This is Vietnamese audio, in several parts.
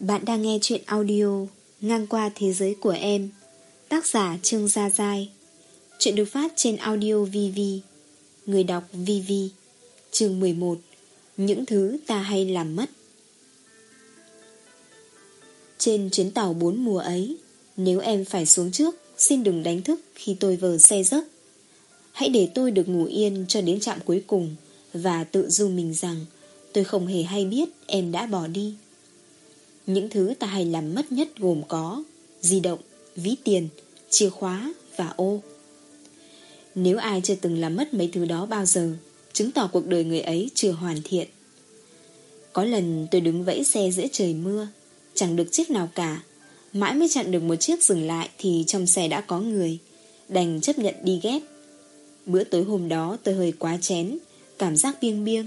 Bạn đang nghe chuyện audio Ngang qua thế giới của em. Tác giả Trương Gia Giai. Chuyện được phát trên audio VV Người đọc VV Chương 11 Những thứ ta hay làm mất. Trên chuyến tàu bốn mùa ấy, Nếu em phải xuống trước, Xin đừng đánh thức khi tôi vờ xe giấc. Hãy để tôi được ngủ yên cho đến trạm cuối cùng Và tự du mình rằng Tôi không hề hay biết em đã bỏ đi những thứ ta hay làm mất nhất gồm có di động, ví tiền, chìa khóa và ô. Nếu ai chưa từng làm mất mấy thứ đó bao giờ, chứng tỏ cuộc đời người ấy chưa hoàn thiện. Có lần tôi đứng vẫy xe giữa trời mưa, chẳng được chiếc nào cả. Mãi mới chặn được một chiếc dừng lại thì trong xe đã có người, đành chấp nhận đi ghép. Bữa tối hôm đó tôi hơi quá chén, cảm giác biêng biêng.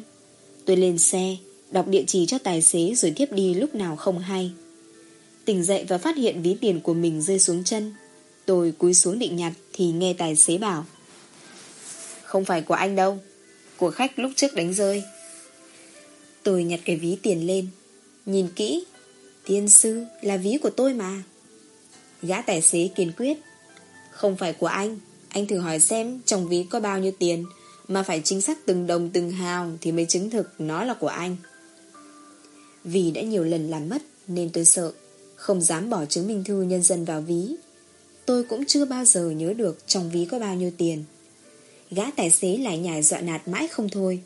Tôi lên xe, Đọc địa chỉ cho tài xế rồi tiếp đi lúc nào không hay. Tỉnh dậy và phát hiện ví tiền của mình rơi xuống chân. Tôi cúi xuống định nhặt Thì nghe tài xế bảo, Không phải của anh đâu, Của khách lúc trước đánh rơi. Tôi nhặt cái ví tiền lên, Nhìn kỹ, Tiên sư là ví của tôi mà. Gã tài xế kiên quyết, Không phải của anh Anh thử hỏi xem trong ví có bao nhiêu tiền, Mà phải chính xác từng đồng từng hào Thì mới chứng thực nó là của anh vì đã nhiều lần làm mất nên tôi sợ, không dám bỏ chứng minh thư nhân dân vào ví. Tôi cũng chưa bao giờ nhớ được trong ví có bao nhiêu tiền. Gã tài xế lại nhảy dọa nạt mãi không thôi.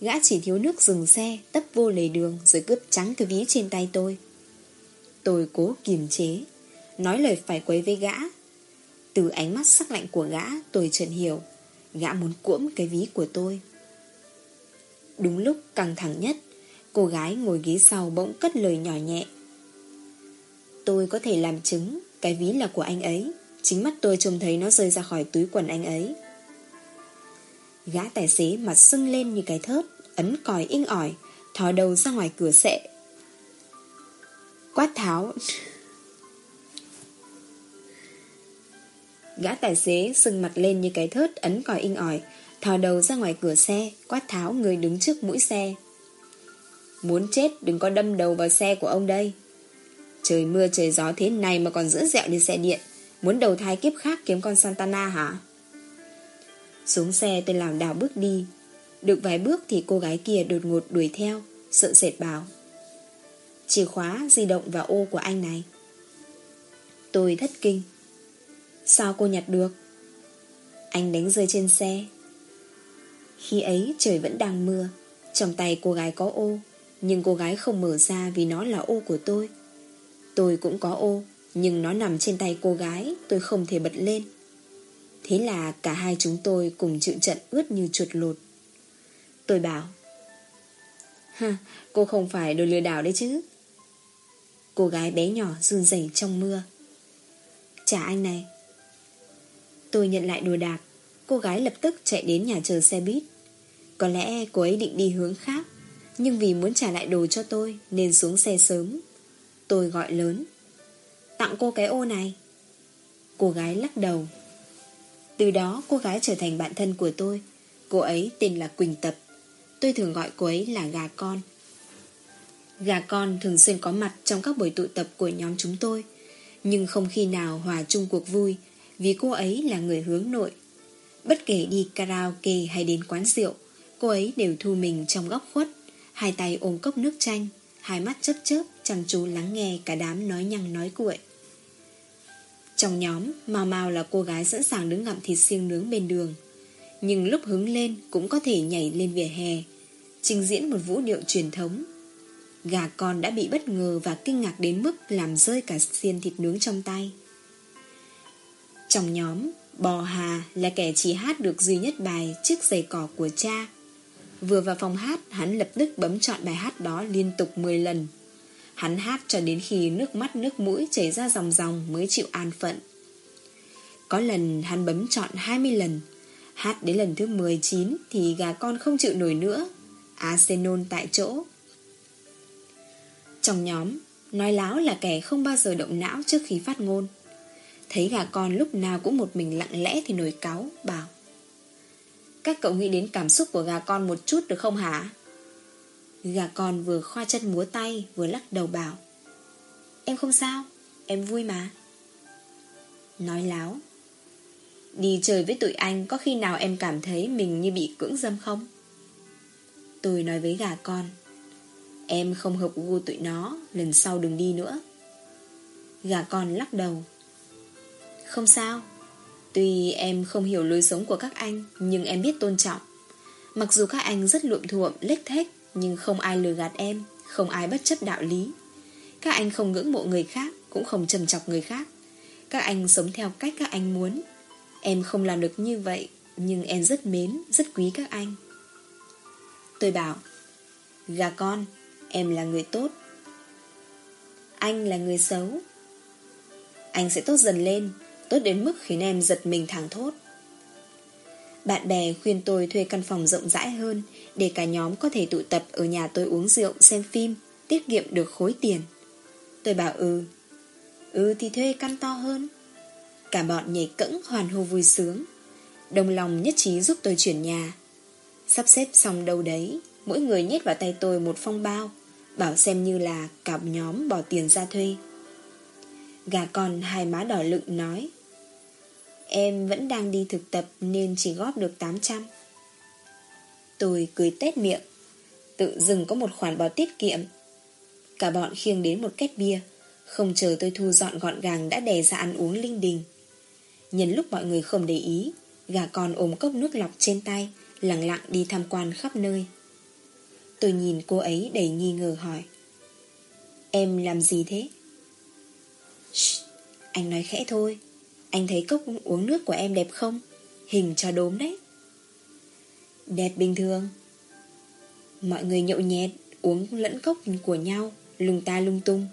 Gã chỉ thiếu nước dừng xe, tấp vô lề đường rồi cướp trắng cái ví trên tay tôi. Tôi cố kiềm chế, nói lời phải quấy với gã. Từ ánh mắt sắc lạnh của gã, tôi chợt hiểu, gã muốn cuỗm cái ví của tôi. Đúng lúc căng thẳng nhất, Cô gái ngồi ghế sau bỗng cất lời nhỏ nhẹ. Tôi có thể làm chứng, Cái ví là của anh ấy. Chính mắt tôi trông thấy nó rơi ra khỏi túi quần anh ấy. Gã tài xế mặt sưng lên như cái thớt, Ấn còi inh ỏi, Thò đầu ra ngoài cửa sệ Quát tháo. Gã tài xế sưng mặt lên như cái thớt, Ấn còi inh ỏi, Thò đầu ra ngoài cửa xe, Quát tháo người đứng trước mũi xe. Muốn chết đừng có đâm đầu vào xe của ông đây. Trời mưa trời gió thế này mà còn giữ dẹo đi xe điện. Muốn đầu thai kiếp khác kiếm con Santana hả? Xuống xe tôi lảo đảo bước đi. Được vài bước thì cô gái kia đột ngột đuổi theo Sợ sệt bảo. Chìa khóa, di động và ô của anh này. Tôi thất kinh. Sao cô nhặt được? Anh đánh rơi trên xe. Khi ấy trời vẫn đang mưa Trong tay cô gái có ô nhưng cô gái không mở ra vì nó là ô của tôi. Tôi cũng có ô Nhưng nó nằm trên tay cô gái Tôi không thể bật lên. Thế là cả hai chúng tôi cùng chịu trận ướt như chuột lột. Tôi bảo Ha, cô không phải đồ lừa đảo đấy chứ? Cô gái bé nhỏ run rẩy trong mưa. Trả anh này. Tôi nhận lại đồ đạc Cô gái lập tức chạy đến nhà chờ xe buýt. Có lẽ cô ấy định đi hướng khác nhưng vì muốn trả lại đồ cho tôi, Nên xuống xe sớm. Tôi gọi lớn. Tặng cô cái ô này. Cô gái lắc đầu. Từ đó, cô gái trở thành bạn thân của tôi. Cô ấy tên là Quỳnh Tập. Tôi thường gọi cô ấy là gà con. Gà con thường xuyên có mặt Trong các buổi tụ tập của nhóm chúng tôi. Nhưng không khi nào hòa chung cuộc vui, Vì cô ấy là người hướng nội. Bất kể đi karaoke hay đến quán rượu, Cô ấy đều thu mình trong góc khuất. Hai tay ôm cốc nước chanh, Hai mắt chớp chớp, chăm chú lắng nghe cả đám nói nhăng nói cuội. Trong nhóm Mao Mao là cô gái sẵn sàng đứng ngậm thịt xiêng nướng bên đường. Nhưng lúc hứng lên Cũng có thể nhảy lên vỉa hè, Trình diễn một vũ điệu truyền thống. Gà con đã bị bất ngờ Và kinh ngạc đến mức Làm rơi cả xiên thịt nướng trong tay. Trong nhóm, Bò Hà là kẻ chỉ hát được duy nhất bài Chiếc giày cỏ của cha. Vừa vào phòng hát, Hắn lập tức bấm chọn bài hát đó liên tục 10 lần. Hắn hát cho đến khi nước mắt nước mũi chảy ra dòng dòng mới chịu an phận. Có lần hắn bấm chọn 20 lần. Hát đến lần thứ 19 thì gà con không chịu nổi nữa. Arsenal tại chỗ. Trong nhóm, Nói láo là kẻ không bao giờ động não trước khi phát ngôn. Thấy gà con lúc nào cũng một mình lặng lẽ thì nổi cáu, Bảo các cậu nghĩ đến cảm xúc của gà con một chút được không hả? Gà con vừa khoa chân múa tay, Vừa lắc đầu bảo, Em không sao, Em vui mà. Nói láo, Đi chơi với tụi anh Có khi nào em cảm thấy mình như bị cưỡng dâm không? Tôi nói với gà con, Em không hợp gu tụi nó, Lần sau đừng đi nữa. Gà con lắc đầu, Không sao Tuy em không hiểu lối sống của các anh Nhưng em biết tôn trọng. Mặc dù các anh rất luộm thuộm, lếch thếch Nhưng không ai lừa gạt em Không ai bất chấp đạo lý. Các anh không ngưỡng mộ người khác Cũng không trầm chọc người khác. Các anh sống theo cách các anh muốn. Em không làm được như vậy Nhưng em rất mến, rất quý các anh. Tôi bảo Gà con, em là người tốt. Anh là người xấu. Anh sẽ tốt dần lên. Tốt đến mức khiến em giật mình thẳng thốt. Bạn bè khuyên tôi thuê căn phòng rộng rãi hơn Để cả nhóm có thể tụ tập ở nhà tôi uống rượu, xem phim, Tiết kiệm được khối tiền. Tôi bảo ừ. Ừ thì thuê căn to hơn. Cả bọn nhảy cẫng hoàn hô vui sướng. Đồng lòng nhất trí giúp tôi chuyển nhà. Sắp xếp xong đâu đấy, Mỗi người nhét vào tay tôi một phong bao, Bảo xem như là cả nhóm bỏ tiền ra thuê. Gà con hai má đỏ lựng nói Em vẫn đang đi thực tập Nên chỉ góp được 800 Tôi cười tét miệng. Tự dừng có một khoản bảo tiết kiệm. Cả bọn khiêng đến một két bia. Không chờ tôi thu dọn gọn gàng Đã đè ra ăn uống linh đình. Nhân lúc mọi người không để ý Gà con ôm cốc nước lọc trên tay Lặng lặng đi tham quan khắp nơi. Tôi nhìn cô ấy đầy nghi ngờ hỏi. Em làm gì thế? Shh, anh nói khẽ thôi. Anh thấy cốc uống nước của em đẹp không? Hình cho đốm đấy. Đẹp bình thường. Mọi người nhậu nhẹt, Uống lẫn cốc của nhau, Lung ta lung tung.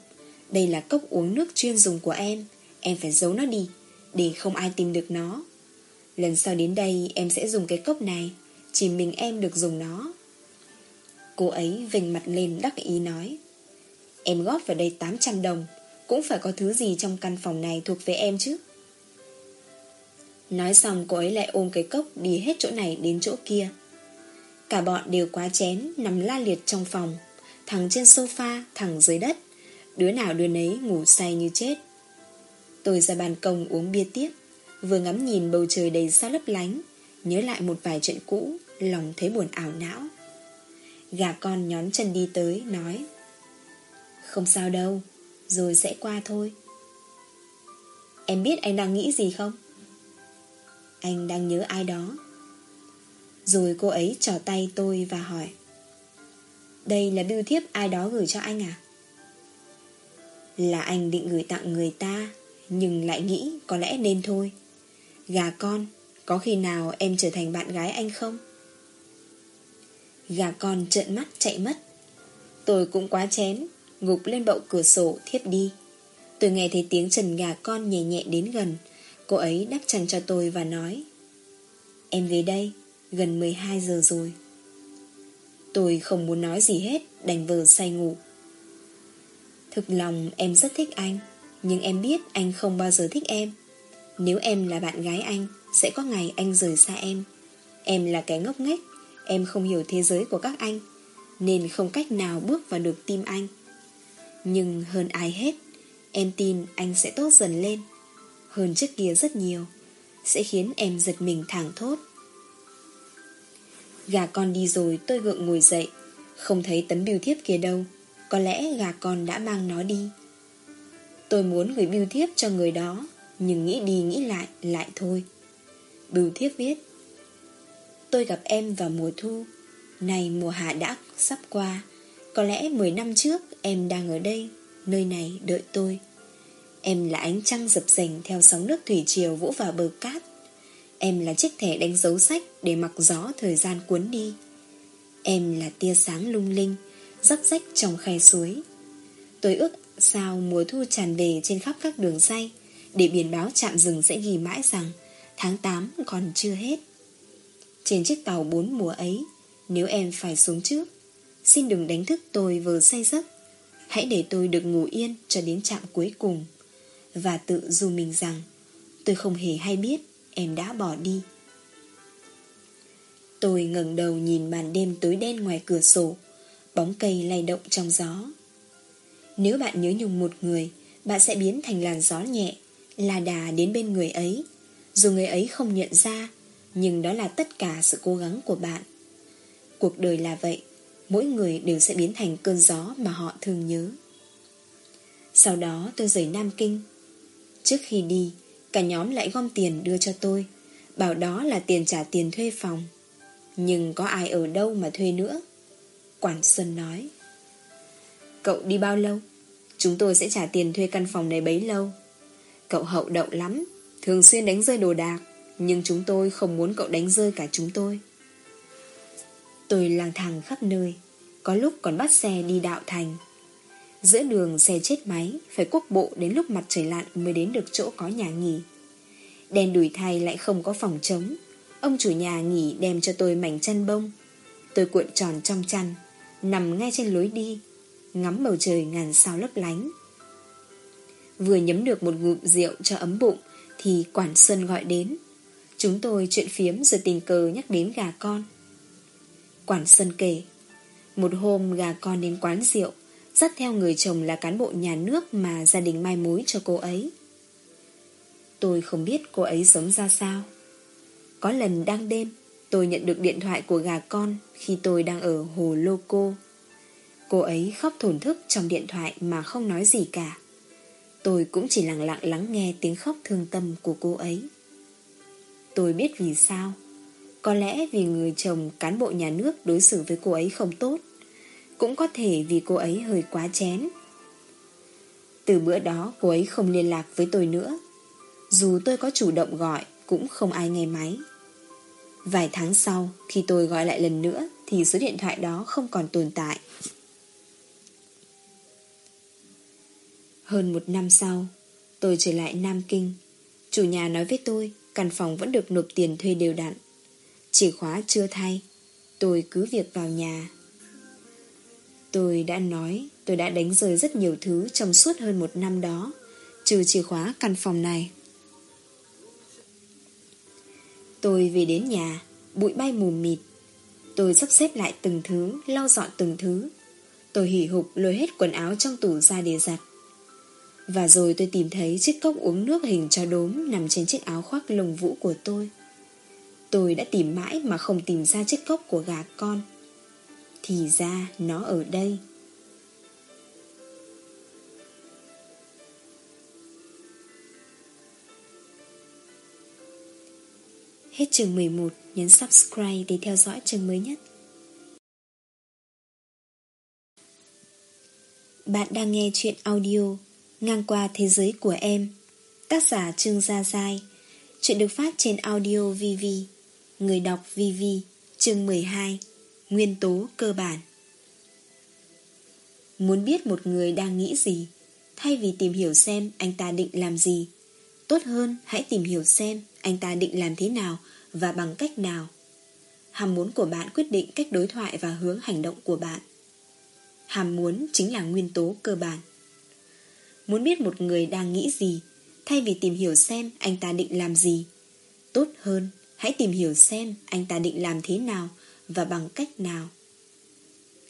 Đây là cốc uống nước chuyên dùng của em. Em phải giấu nó đi, Để không ai tìm được nó. Lần sau đến đây, em sẽ dùng cái cốc này. Chỉ mình em được dùng nó. Cô ấy vinh mặt lên đắc ý nói, Em góp vào đây 800 đồng, Cũng phải có thứ gì trong căn phòng này thuộc về em chứ? Nói xong cô ấy lại ôm cái cốc Đi hết chỗ này đến chỗ kia. Cả bọn đều quá chén Nằm la liệt trong phòng Thằng trên sofa, thằng dưới đất. Đứa nào đứa nấy ngủ say như chết. Tôi ra ban công uống bia tiếp Vừa ngắm nhìn bầu trời đầy sao lấp lánh Nhớ lại một vài chuyện cũ Lòng thấy buồn ảo não. Gà con nhón chân đi tới Nói Không sao đâu Rồi sẽ qua thôi. Em biết anh đang nghĩ gì không? Anh đang nhớ ai đó Rồi cô ấy trò tay tôi và hỏi, Đây là bưu thiếp ai đó gửi cho anh à? Là anh định gửi tặng người ta, Nhưng lại nghĩ có lẽ nên thôi Gà con, Có khi nào em trở thành bạn gái anh không? Gà con trợn mắt chạy mất Tôi cũng quá chén, Gục lên bậu cửa sổ, thiếp đi Tôi nghe thấy tiếng trần gà con nhẹ nhẹ đến gần Cô ấy đắp chăn cho tôi và nói, Em về đây Gần 12 giờ rồi. Tôi không muốn nói gì hết, Đành vờ say ngủ. Thực lòng em rất thích anh, Nhưng em biết anh không bao giờ thích em. Nếu em là bạn gái anh, Sẽ có ngày anh rời xa em. Em là cái ngốc nghếch, Em không hiểu thế giới của các anh, Nên không cách nào bước vào được tim anh. Nhưng hơn ai hết, Em tin anh sẽ tốt dần lên. Hơn trước kia rất nhiều, Sẽ khiến em giật mình thẳng thốt. Gà con đi rồi, tôi gượng ngồi dậy, Không thấy tấm biêu thiếp kia đâu, Có lẽ gà con đã mang nó đi. Tôi muốn gửi biêu thiếp cho người đó, Nhưng nghĩ đi nghĩ lại lại thôi. Bưu thiếp viết, Tôi gặp em vào mùa thu Này mùa hạ đã sắp qua, Có lẽ 10 năm trước em đang ở đây, Nơi này đợi tôi. Em là ánh trăng dập dềnh Theo sóng nước thủy triều vỗ vào bờ cát. Em là chiếc thẻ đánh dấu sách Để mặc gió thời gian cuốn đi. Em là tia sáng lung linh Dắp rách trong khe suối. Tôi ước sao mùa thu tràn về Trên khắp các đường dây Để biển báo chạm rừng sẽ ghi mãi rằng Tháng 8 còn chưa hết. Trên chiếc tàu bốn mùa ấy, Nếu em phải xuống trước, Xin đừng đánh thức tôi vừa say giấc. Hãy để tôi được ngủ yên Cho đến trạm cuối cùng. Và tự dù mình rằng Tôi không hề hay biết em đã bỏ đi Tôi ngẩng đầu nhìn màn đêm tối đen ngoài cửa sổ Bóng cây lay động trong gió Nếu bạn nhớ nhung một người, bạn sẽ biến thành làn gió nhẹ, là đà đến bên người ấy. Dù người ấy không nhận ra, nhưng đó là tất cả sự cố gắng của bạn. Cuộc đời là vậy, mỗi người đều sẽ biến thành cơn gió mà họ thường nhớ. Sau đó tôi rời Nam Kinh. Trước khi đi, cả nhóm lại gom tiền đưa cho tôi, bảo đó là tiền trả tiền thuê phòng. Nhưng có ai ở đâu mà thuê nữa? Quản Xuân nói. Cậu đi bao lâu? Chúng tôi sẽ trả tiền thuê căn phòng này bấy lâu. Cậu hậu đậu lắm, thường xuyên đánh rơi đồ đạc, nhưng chúng tôi không muốn cậu đánh rơi cả chúng tôi. Tôi lang thang khắp nơi, có lúc còn bắt xe đi đạo thành. Giữa đường xe chết máy, phải quốc bộ đến lúc mặt trời lặn mới đến được chỗ có nhà nghỉ. Đèn đùi thay lại không có phòng trống. Ông chủ nhà nghỉ đem cho tôi mảnh chăn bông. Tôi cuộn tròn trong chăn, nằm ngay trên lối đi, ngắm bầu trời ngàn sao lấp lánh. Vừa nhấm được một ngụm rượu cho ấm bụng thì Quản Xuân gọi đến. Chúng tôi chuyện phiếm rồi tình cờ nhắc đến gà con. Quản Xuân kể, một hôm gà con đến quán rượu, dắt theo người chồng là cán bộ nhà nước mà gia đình mai mối cho cô ấy. Tôi không biết cô ấy sống ra sao. Có lần đang đêm, tôi nhận được điện thoại của gà con khi tôi đang ở hồ Lô Cô. Cô ấy khóc thổn thức trong điện thoại mà không nói gì cả. Tôi cũng chỉ lặng lặng lắng nghe tiếng khóc thương tâm của cô ấy. Tôi biết vì sao. Có lẽ vì người chồng cán bộ nhà nước đối xử với cô ấy không tốt. Cũng có thể vì cô ấy hơi quá chén. Từ bữa đó cô ấy không liên lạc với tôi nữa. Dù tôi có chủ động gọi cũng không ai nghe máy. Vài tháng sau, khi tôi gọi lại lần nữa thì số điện thoại đó không còn tồn tại. Hơn một năm sau, tôi trở lại Nam Kinh. Chủ nhà nói với tôi, căn phòng vẫn được nộp tiền thuê đều đặn. Chìa khóa chưa thay, tôi cứ việc vào nhà. Tôi đã nói, tôi đã đánh rơi rất nhiều thứ trong suốt hơn một năm đó, trừ chìa khóa căn phòng này. Tôi về đến nhà, bụi bay mù mịt. Tôi sắp xếp lại từng thứ, lau dọn từng thứ. Tôi hỉ hục lôi hết quần áo trong tủ ra để giặt. Và rồi tôi tìm thấy chiếc cốc uống nước hình cho đốm nằm trên chiếc áo khoác lồng vũ của tôi. Tôi đã tìm mãi mà không tìm ra chiếc cốc của gà con. Thì ra nó ở đây. Hết chương 11, nhấn subscribe để theo dõi chương mới nhất. Bạn đang nghe chuyện audio Ngang qua thế giới của em Tác giả Trương Gia Giai Chuyện được phát trên audio VV Người đọc VV Chương 12 Nguyên tố cơ bản Muốn biết một người đang nghĩ gì Thay vì tìm hiểu xem anh ta định làm gì Tốt hơn hãy tìm hiểu xem anh ta định làm thế nào và bằng cách nào. Hàm muốn của bạn quyết định cách đối thoại và hướng hành động của bạn. Hàm muốn chính là nguyên tố cơ bản. Muốn biết một người đang nghĩ gì, thay vì tìm hiểu xem anh ta định làm gì. Tốt hơn, hãy tìm hiểu xem anh ta định làm thế nào và bằng cách nào.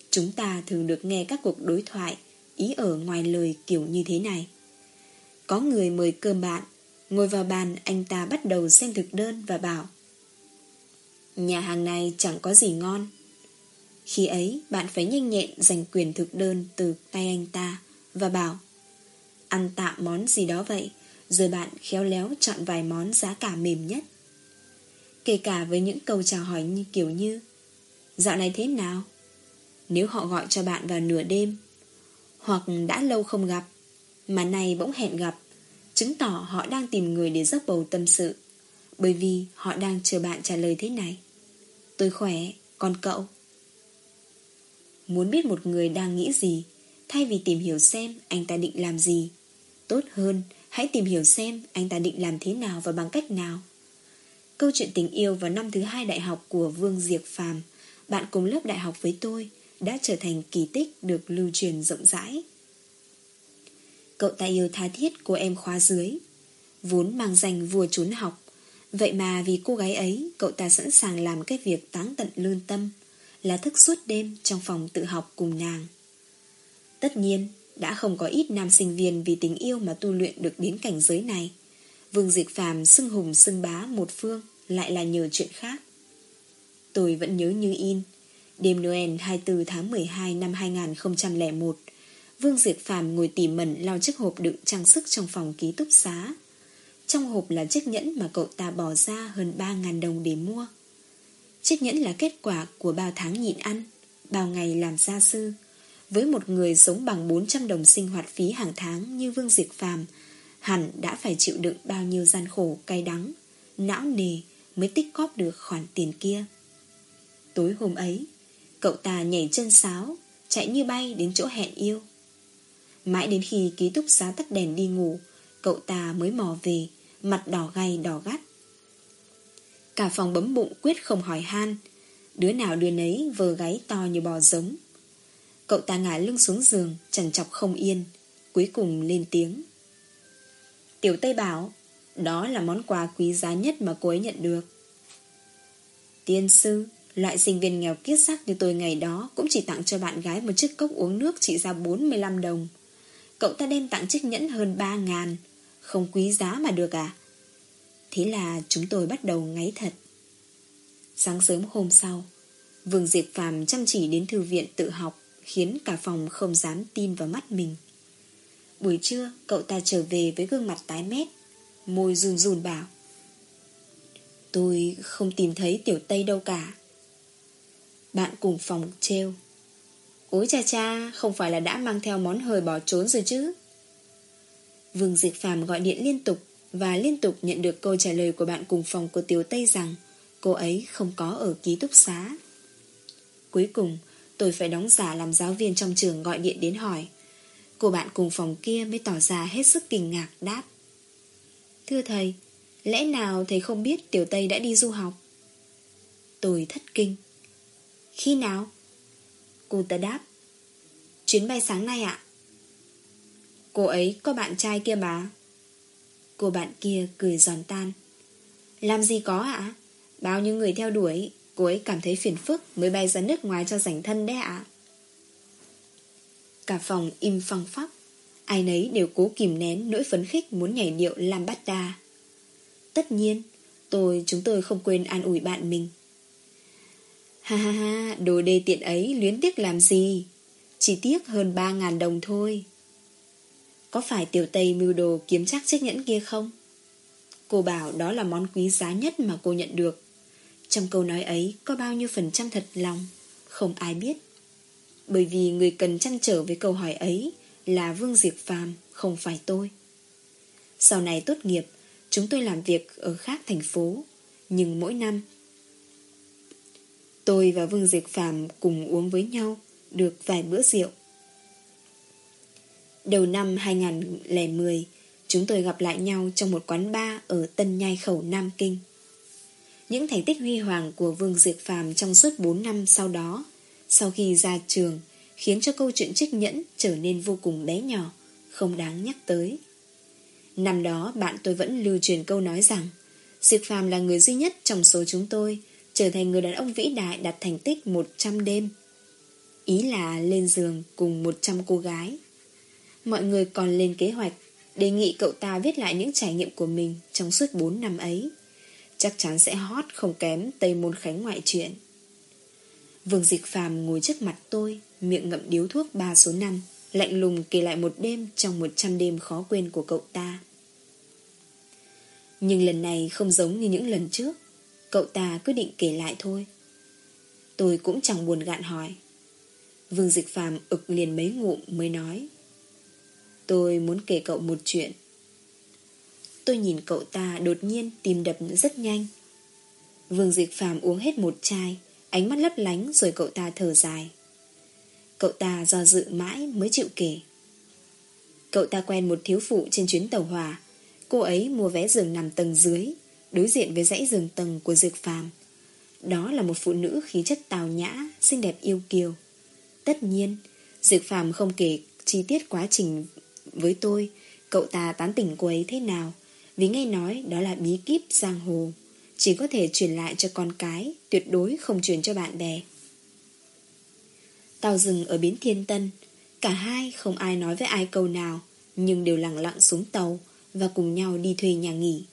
Chúng ta thường được nghe các cuộc đối thoại, ý ở ngoài lời kiểu như thế này. Có người mời cơm bạn, ngồi vào bàn anh ta bắt đầu xem thực đơn và bảo Nhà hàng này chẳng có gì ngon. Khi ấy, bạn phải nhanh nhẹn giành quyền thực đơn từ tay anh ta và bảo Ăn tạm món gì đó vậy, rồi bạn khéo léo chọn vài món giá cả mềm nhất. Kể cả với những câu chào hỏi như kiểu như Dạo này thế nào? Nếu họ gọi cho bạn vào nửa đêm Hoặc đã lâu không gặp Mà nay bỗng hẹn gặp Chứng tỏ họ đang tìm người để dốc bầu tâm sự Bởi vì họ đang chờ bạn trả lời thế này Tôi khỏe, còn cậu? Muốn biết một người đang nghĩ gì, thay vì tìm hiểu xem anh ta định làm gì. Tốt hơn, hãy tìm hiểu xem anh ta định làm thế nào và bằng cách nào. Câu chuyện tình yêu vào năm thứ hai đại học của Vương Diệp Phàm, bạn cùng lớp đại học với tôi, đã trở thành kỳ tích được lưu truyền rộng rãi. Cậu ta yêu tha thiết cô em khóa dưới, vốn mang danh vua trốn học, Vậy mà vì cô gái ấy Cậu ta sẵn sàng làm cái việc táng tận lương tâm Là thức suốt đêm Trong phòng tự học cùng nàng Tất nhiên đã không có ít nam sinh viên vì tình yêu mà tu luyện được đến cảnh giới này. Vương Diệt Phàm xưng hùng xưng bá một phương lại là nhờ chuyện khác. Tôi vẫn nhớ như in. Đêm Noel 24 tháng 12 năm 2001, Vương Diệt Phàm ngồi tỉ mẩn lau chiếc hộp đựng trang sức trong phòng ký túc xá. Trong hộp là chiếc nhẫn mà cậu ta bỏ ra hơn 3.000 đồng để mua. Chiếc nhẫn là kết quả của bao tháng nhịn ăn, bao ngày làm gia sư. Với một người sống bằng 400 đồng sinh hoạt phí hàng tháng như Vương Diệt Phàm, hẳn đã phải chịu đựng bao nhiêu gian khổ cay đắng, não nề mới tích cóp được khoản tiền kia. Tối hôm ấy, cậu ta nhảy chân sáo, chạy như bay đến chỗ hẹn yêu. Mãi đến khi ký túc xá tắt đèn đi ngủ, cậu ta mới mò về, mặt đỏ gay đỏ gắt. Cả phòng bấm bụng quyết không hỏi han, đứa nào đứa nấy vờ gáy to như bò giống. Cậu ta ngả lưng xuống giường, chằn chọc không yên, cuối cùng lên tiếng. Tiểu Tây bảo, đó là món quà quý giá nhất mà cô ấy nhận được. Tiên sư, loại sinh viên nghèo kiết sắc như tôi ngày đó cũng chỉ tặng cho bạn gái một chiếc cốc uống nước trị giá 45 đồng. Cậu ta đem tặng chiếc nhẫn hơn 3 ngàn, không quý giá mà được à? Thế là chúng tôi bắt đầu ngáy thật. Sáng sớm hôm sau, Vương Diệp Phàm chăm chỉ đến thư viện tự học, khiến cả phòng không dám tin vào mắt mình. Buổi trưa, cậu ta trở về với gương mặt tái mét, môi run run bảo. Tôi không tìm thấy tiểu Tây đâu cả. Bạn cùng phòng treo. Ôi cha cha, không phải là đã mang theo món hời bỏ trốn rồi chứ? Vương Diệp Phàm gọi điện liên tục và liên tục nhận được câu trả lời của bạn cùng phòng của Tiểu Tây rằng cô ấy không có ở ký túc xá. Cuối cùng, tôi phải đóng giả làm giáo viên trong trường gọi điện đến hỏi. Cô bạn cùng phòng kia mới tỏ ra hết sức kinh ngạc đáp. Thưa thầy, lẽ nào thầy không biết Tiểu Tây đã đi du học? Tôi thất kinh. Khi nào? Cô ta đáp. Chuyến bay sáng nay ạ. Cô ấy có bạn trai kia mà. Cô bạn kia cười giòn tan. Làm gì có ạ? Bao nhiêu người theo đuổi, cô ấy cảm thấy phiền phức mới bay ra nước ngoài cho rảnh thân đấy ạ. Cả phòng im phăng phắc. Ai nấy đều cố kìm nén nỗi phấn khích muốn nhảy điệu làm bát đa. Tất nhiên, tôi chúng tôi không quên an ủi bạn mình. Ha ha ha, đồ đề tiện ấy luyến tiếc làm gì? Chỉ tiếc hơn 3.000 đồng thôi. Có phải tiểu tây mưu đồ kiếm chắc chiếc nhẫn kia không? Cô bảo đó là món quý giá nhất mà cô nhận được. Trong câu nói ấy có bao nhiêu phần trăm thật lòng, không ai biết. Bởi vì người cần chăn trở với câu hỏi ấy là Vương Diệp Phàm, không phải tôi. Sau này tốt nghiệp, chúng tôi làm việc ở khác thành phố, nhưng mỗi năm tôi và Vương diệt Phàm cùng uống với nhau được vài bữa rượu. Đầu năm 2010, chúng tôi gặp lại nhau trong một quán bar ở Tân Nhai Khẩu Nam Kinh. Những thành tích huy hoàng của Vương diệt Phàm trong suốt 4 năm sau đó, sau khi ra trường, khiến cho câu chuyện trích nhẫn trở nên vô cùng bé nhỏ, không đáng nhắc tới. Năm đó bạn tôi vẫn lưu truyền câu nói rằng diệt Phàm là người duy nhất trong số chúng tôi trở thành người đàn ông vĩ đại đạt thành tích 100 đêm. Ý là lên giường cùng 100 cô gái. Mọi người còn lên kế hoạch đề nghị cậu ta viết lại những trải nghiệm của mình trong suốt 4 năm ấy. Chắc chắn sẽ hot không kém Tây Môn Khánh ngoại truyện. Vương Dịch Phàm ngồi trước mặt tôi, miệng ngậm điếu thuốc ba số năm, lạnh lùng kể lại một đêm trong một trăm đêm khó quên của cậu ta. Nhưng lần này không giống như những lần trước, cậu ta quyết định kể lại thôi. Tôi cũng chẳng buồn gạn hỏi. Vương Dịch Phàm ực liền mấy ngụm mới nói. Tôi muốn kể cậu một chuyện. Tôi nhìn cậu ta đột nhiên tìm đập rất nhanh. Vương Dịch Phàm uống hết một chai, ánh mắt lấp lánh rồi cậu ta thở dài. Cậu ta do dự mãi mới chịu kể. Cậu ta quen một thiếu phụ trên chuyến tàu hòa. Cô ấy mua vé giường nằm tầng dưới, đối diện với dãy giường tầng của Dược Phàm. Đó là một phụ nữ khí chất tào nhã, xinh đẹp yêu kiều. Tất nhiên, Dược Phàm không kể chi tiết quá trình với tôi, cậu ta tán tỉnh cô ấy thế nào, vì nghe nói đó là bí kíp giang hồ, chỉ có thể truyền lại cho con cái, tuyệt đối không truyền cho bạn bè. Tàu dừng ở bến Thiên Tân, Cả hai không ai nói với ai câu nào, nhưng đều lặng lặng xuống tàu và cùng nhau đi thuê nhà nghỉ.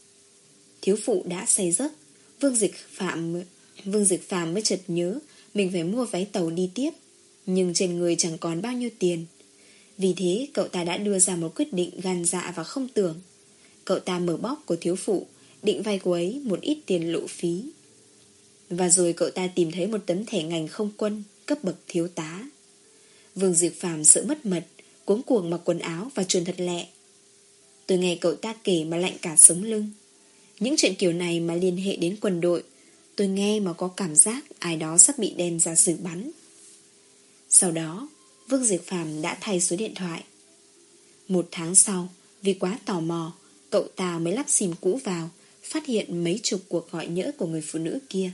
Thiếu phụ đã say giấc, Vương Dịch Phạm Vương Dịch Phạm mới chợt nhớ mình phải mua vé tàu đi tiếp, nhưng trên người chẳng còn bao nhiêu tiền. Vì thế cậu ta đã đưa ra một quyết định gan dạ và không tưởng. Cậu ta mở bóp của thiếu phụ, định vay cô ấy một ít tiền lộ phí. Và rồi cậu ta tìm thấy một tấm thẻ ngành không quân, cấp bậc thiếu tá. Vương Diệp Phàm sợ mất mật, cuống cuồng mặc quần áo và chuồn thật lẹ. Tôi nghe cậu ta kể mà lạnh cả sống lưng. Những chuyện kiểu này mà liên hệ đến quân đội, tôi nghe mà có cảm giác ai đó sắp bị đem ra xử bắn. Sau đó, Vương Diệp Phàm đã thay số điện thoại. Một tháng sau, vì quá tò mò, cậu ta mới lắp sim cũ vào, phát hiện mấy chục cuộc gọi nhỡ của người phụ nữ kia.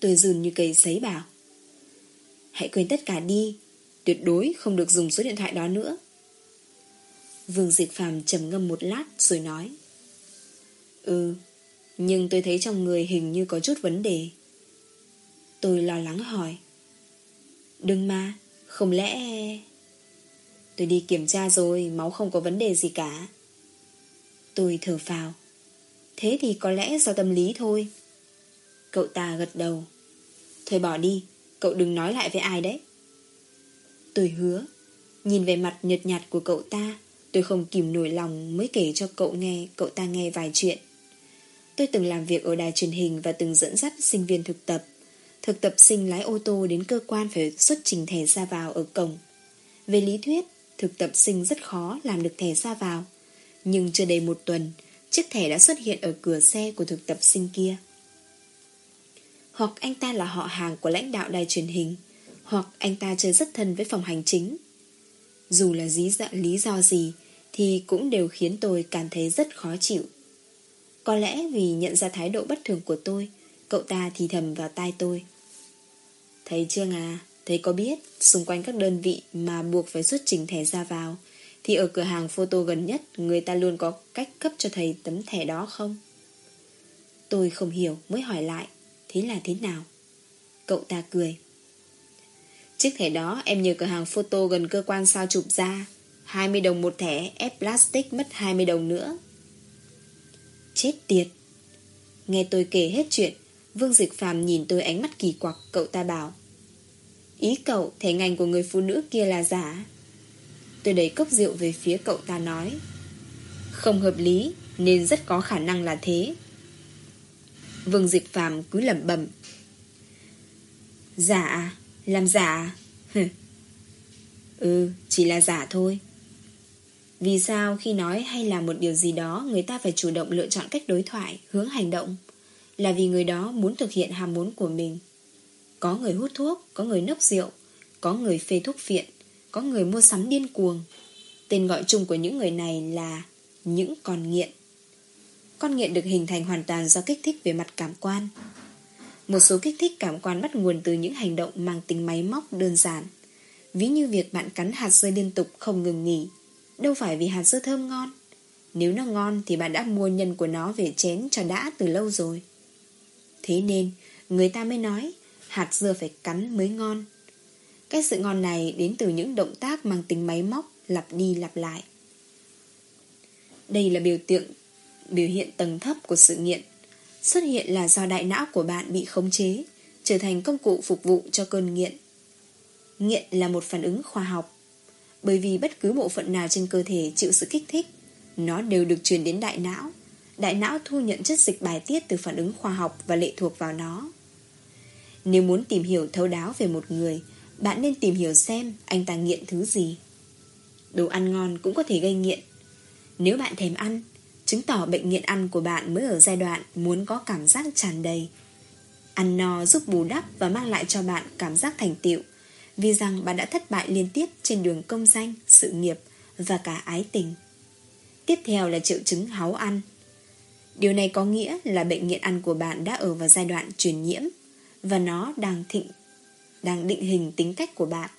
Tôi dùn như cây sấy bảo. Hãy quên tất cả đi, tuyệt đối không được dùng số điện thoại đó nữa. Vương Diệp Phàm trầm ngâm một lát rồi nói. Ừ, nhưng tôi thấy trong người hình như có chút vấn đề. Tôi lo lắng hỏi. Đừng mà, không lẽ... Tôi đi kiểm tra rồi, máu không có vấn đề gì cả. Tôi thở phào. Thế thì có lẽ do tâm lý thôi. Cậu ta gật đầu. Thôi bỏ đi, cậu đừng nói lại với ai đấy. Tôi hứa. Nhìn về mặt nhợt nhạt của cậu ta, tôi không kìm nổi lòng mới kể cho cậu nghe, cậu ta nghe vài chuyện. Tôi từng làm việc ở đài truyền hình và từng dẫn dắt sinh viên thực tập. Thực tập sinh lái ô tô đến cơ quan phải xuất trình thẻ ra vào ở cổng. Về lý thuyết, thực tập sinh rất khó làm được thẻ ra vào. Nhưng chưa đầy một tuần, chiếc thẻ đã xuất hiện ở cửa xe của thực tập sinh kia. Hoặc anh ta là họ hàng của lãnh đạo đài truyền hình, hoặc anh ta chơi rất thân với phòng hành chính. Dù là lý do, lý do gì, thì cũng đều khiến tôi cảm thấy rất khó chịu. Có lẽ vì nhận ra thái độ bất thường của tôi, cậu ta thì thầm vào tai tôi. Thầy chưa à, thầy có biết xung quanh các đơn vị mà buộc phải xuất trình thẻ ra vào thì ở cửa hàng photo gần nhất người ta luôn có cách cấp cho thầy tấm thẻ đó không? Tôi không hiểu mới hỏi lại Thế là thế nào? Cậu ta cười Chiếc thẻ đó em nhờ cửa hàng photo gần cơ quan sao chụp ra 20 đồng một thẻ ép plastic mất 20 đồng nữa Chết tiệt. Nghe tôi kể hết chuyện Vương Dịch Phàm nhìn tôi ánh mắt kỳ quặc Cậu ta bảo Ý cậu thể ngành của người phụ nữ kia là giả? Tôi đẩy cốc rượu về phía cậu ta nói Không hợp lý Nên rất có khả năng là thế. Vương Dịch Phàm cứ lẩm bẩm Giả à? Làm giả à? Ừ, chỉ là giả thôi. Vì sao khi nói hay làm một điều gì đó, Người ta phải chủ động lựa chọn cách đối thoại, Hướng hành động? Là vì người đó muốn thực hiện ham muốn của mình. Có người hút thuốc, Có người nốc rượu, Có người phê thuốc phiện, Có người mua sắm điên cuồng. Tên gọi chung của những người này là Những con nghiện. Con nghiện được hình thành hoàn toàn do kích thích về mặt cảm quan. Một số kích thích cảm quan bắt nguồn từ những hành động mang tính máy móc, đơn giản. Ví như việc bạn cắn hạt rơi liên tục, không ngừng nghỉ Đâu phải vì hạt dưa thơm ngon. Nếu nó ngon thì bạn đã mua nhân của nó về chén cho đã từ lâu rồi. Thế nên, người ta mới nói Hạt dưa phải cắn mới ngon. Cái sự ngon này đến từ những động tác mang tính máy móc, Lặp đi lặp lại. Đây là biểu tượng, Biểu hiện tầng thấp của sự nghiện. Xuất hiện là do đại não của bạn bị khống chế, Trở thành công cụ phục vụ cho cơn nghiện. Nghiện là một phản ứng khoa học. Bởi vì bất cứ bộ phận nào trên cơ thể chịu sự kích thích, Nó đều được truyền đến đại não. Đại não thu nhận chất dịch bài tiết từ phản ứng khoa học và lệ thuộc vào nó. Nếu muốn tìm hiểu thấu đáo về một người, Bạn nên tìm hiểu xem anh ta nghiện thứ gì. Đồ ăn ngon cũng có thể gây nghiện. Nếu bạn thèm ăn, Chứng tỏ bệnh nghiện ăn của bạn mới ở giai đoạn Muốn có cảm giác tràn đầy. Ăn no giúp bù đắp và mang lại cho bạn cảm giác thành tựu vì rằng bạn đã thất bại liên tiếp trên đường công danh, sự nghiệp và cả ái tình. Tiếp theo là triệu chứng háu ăn. Điều này có nghĩa là bệnh nghiện ăn của bạn đã ở vào giai đoạn truyền nhiễm và nó đang thịnh đang định hình tính cách của bạn.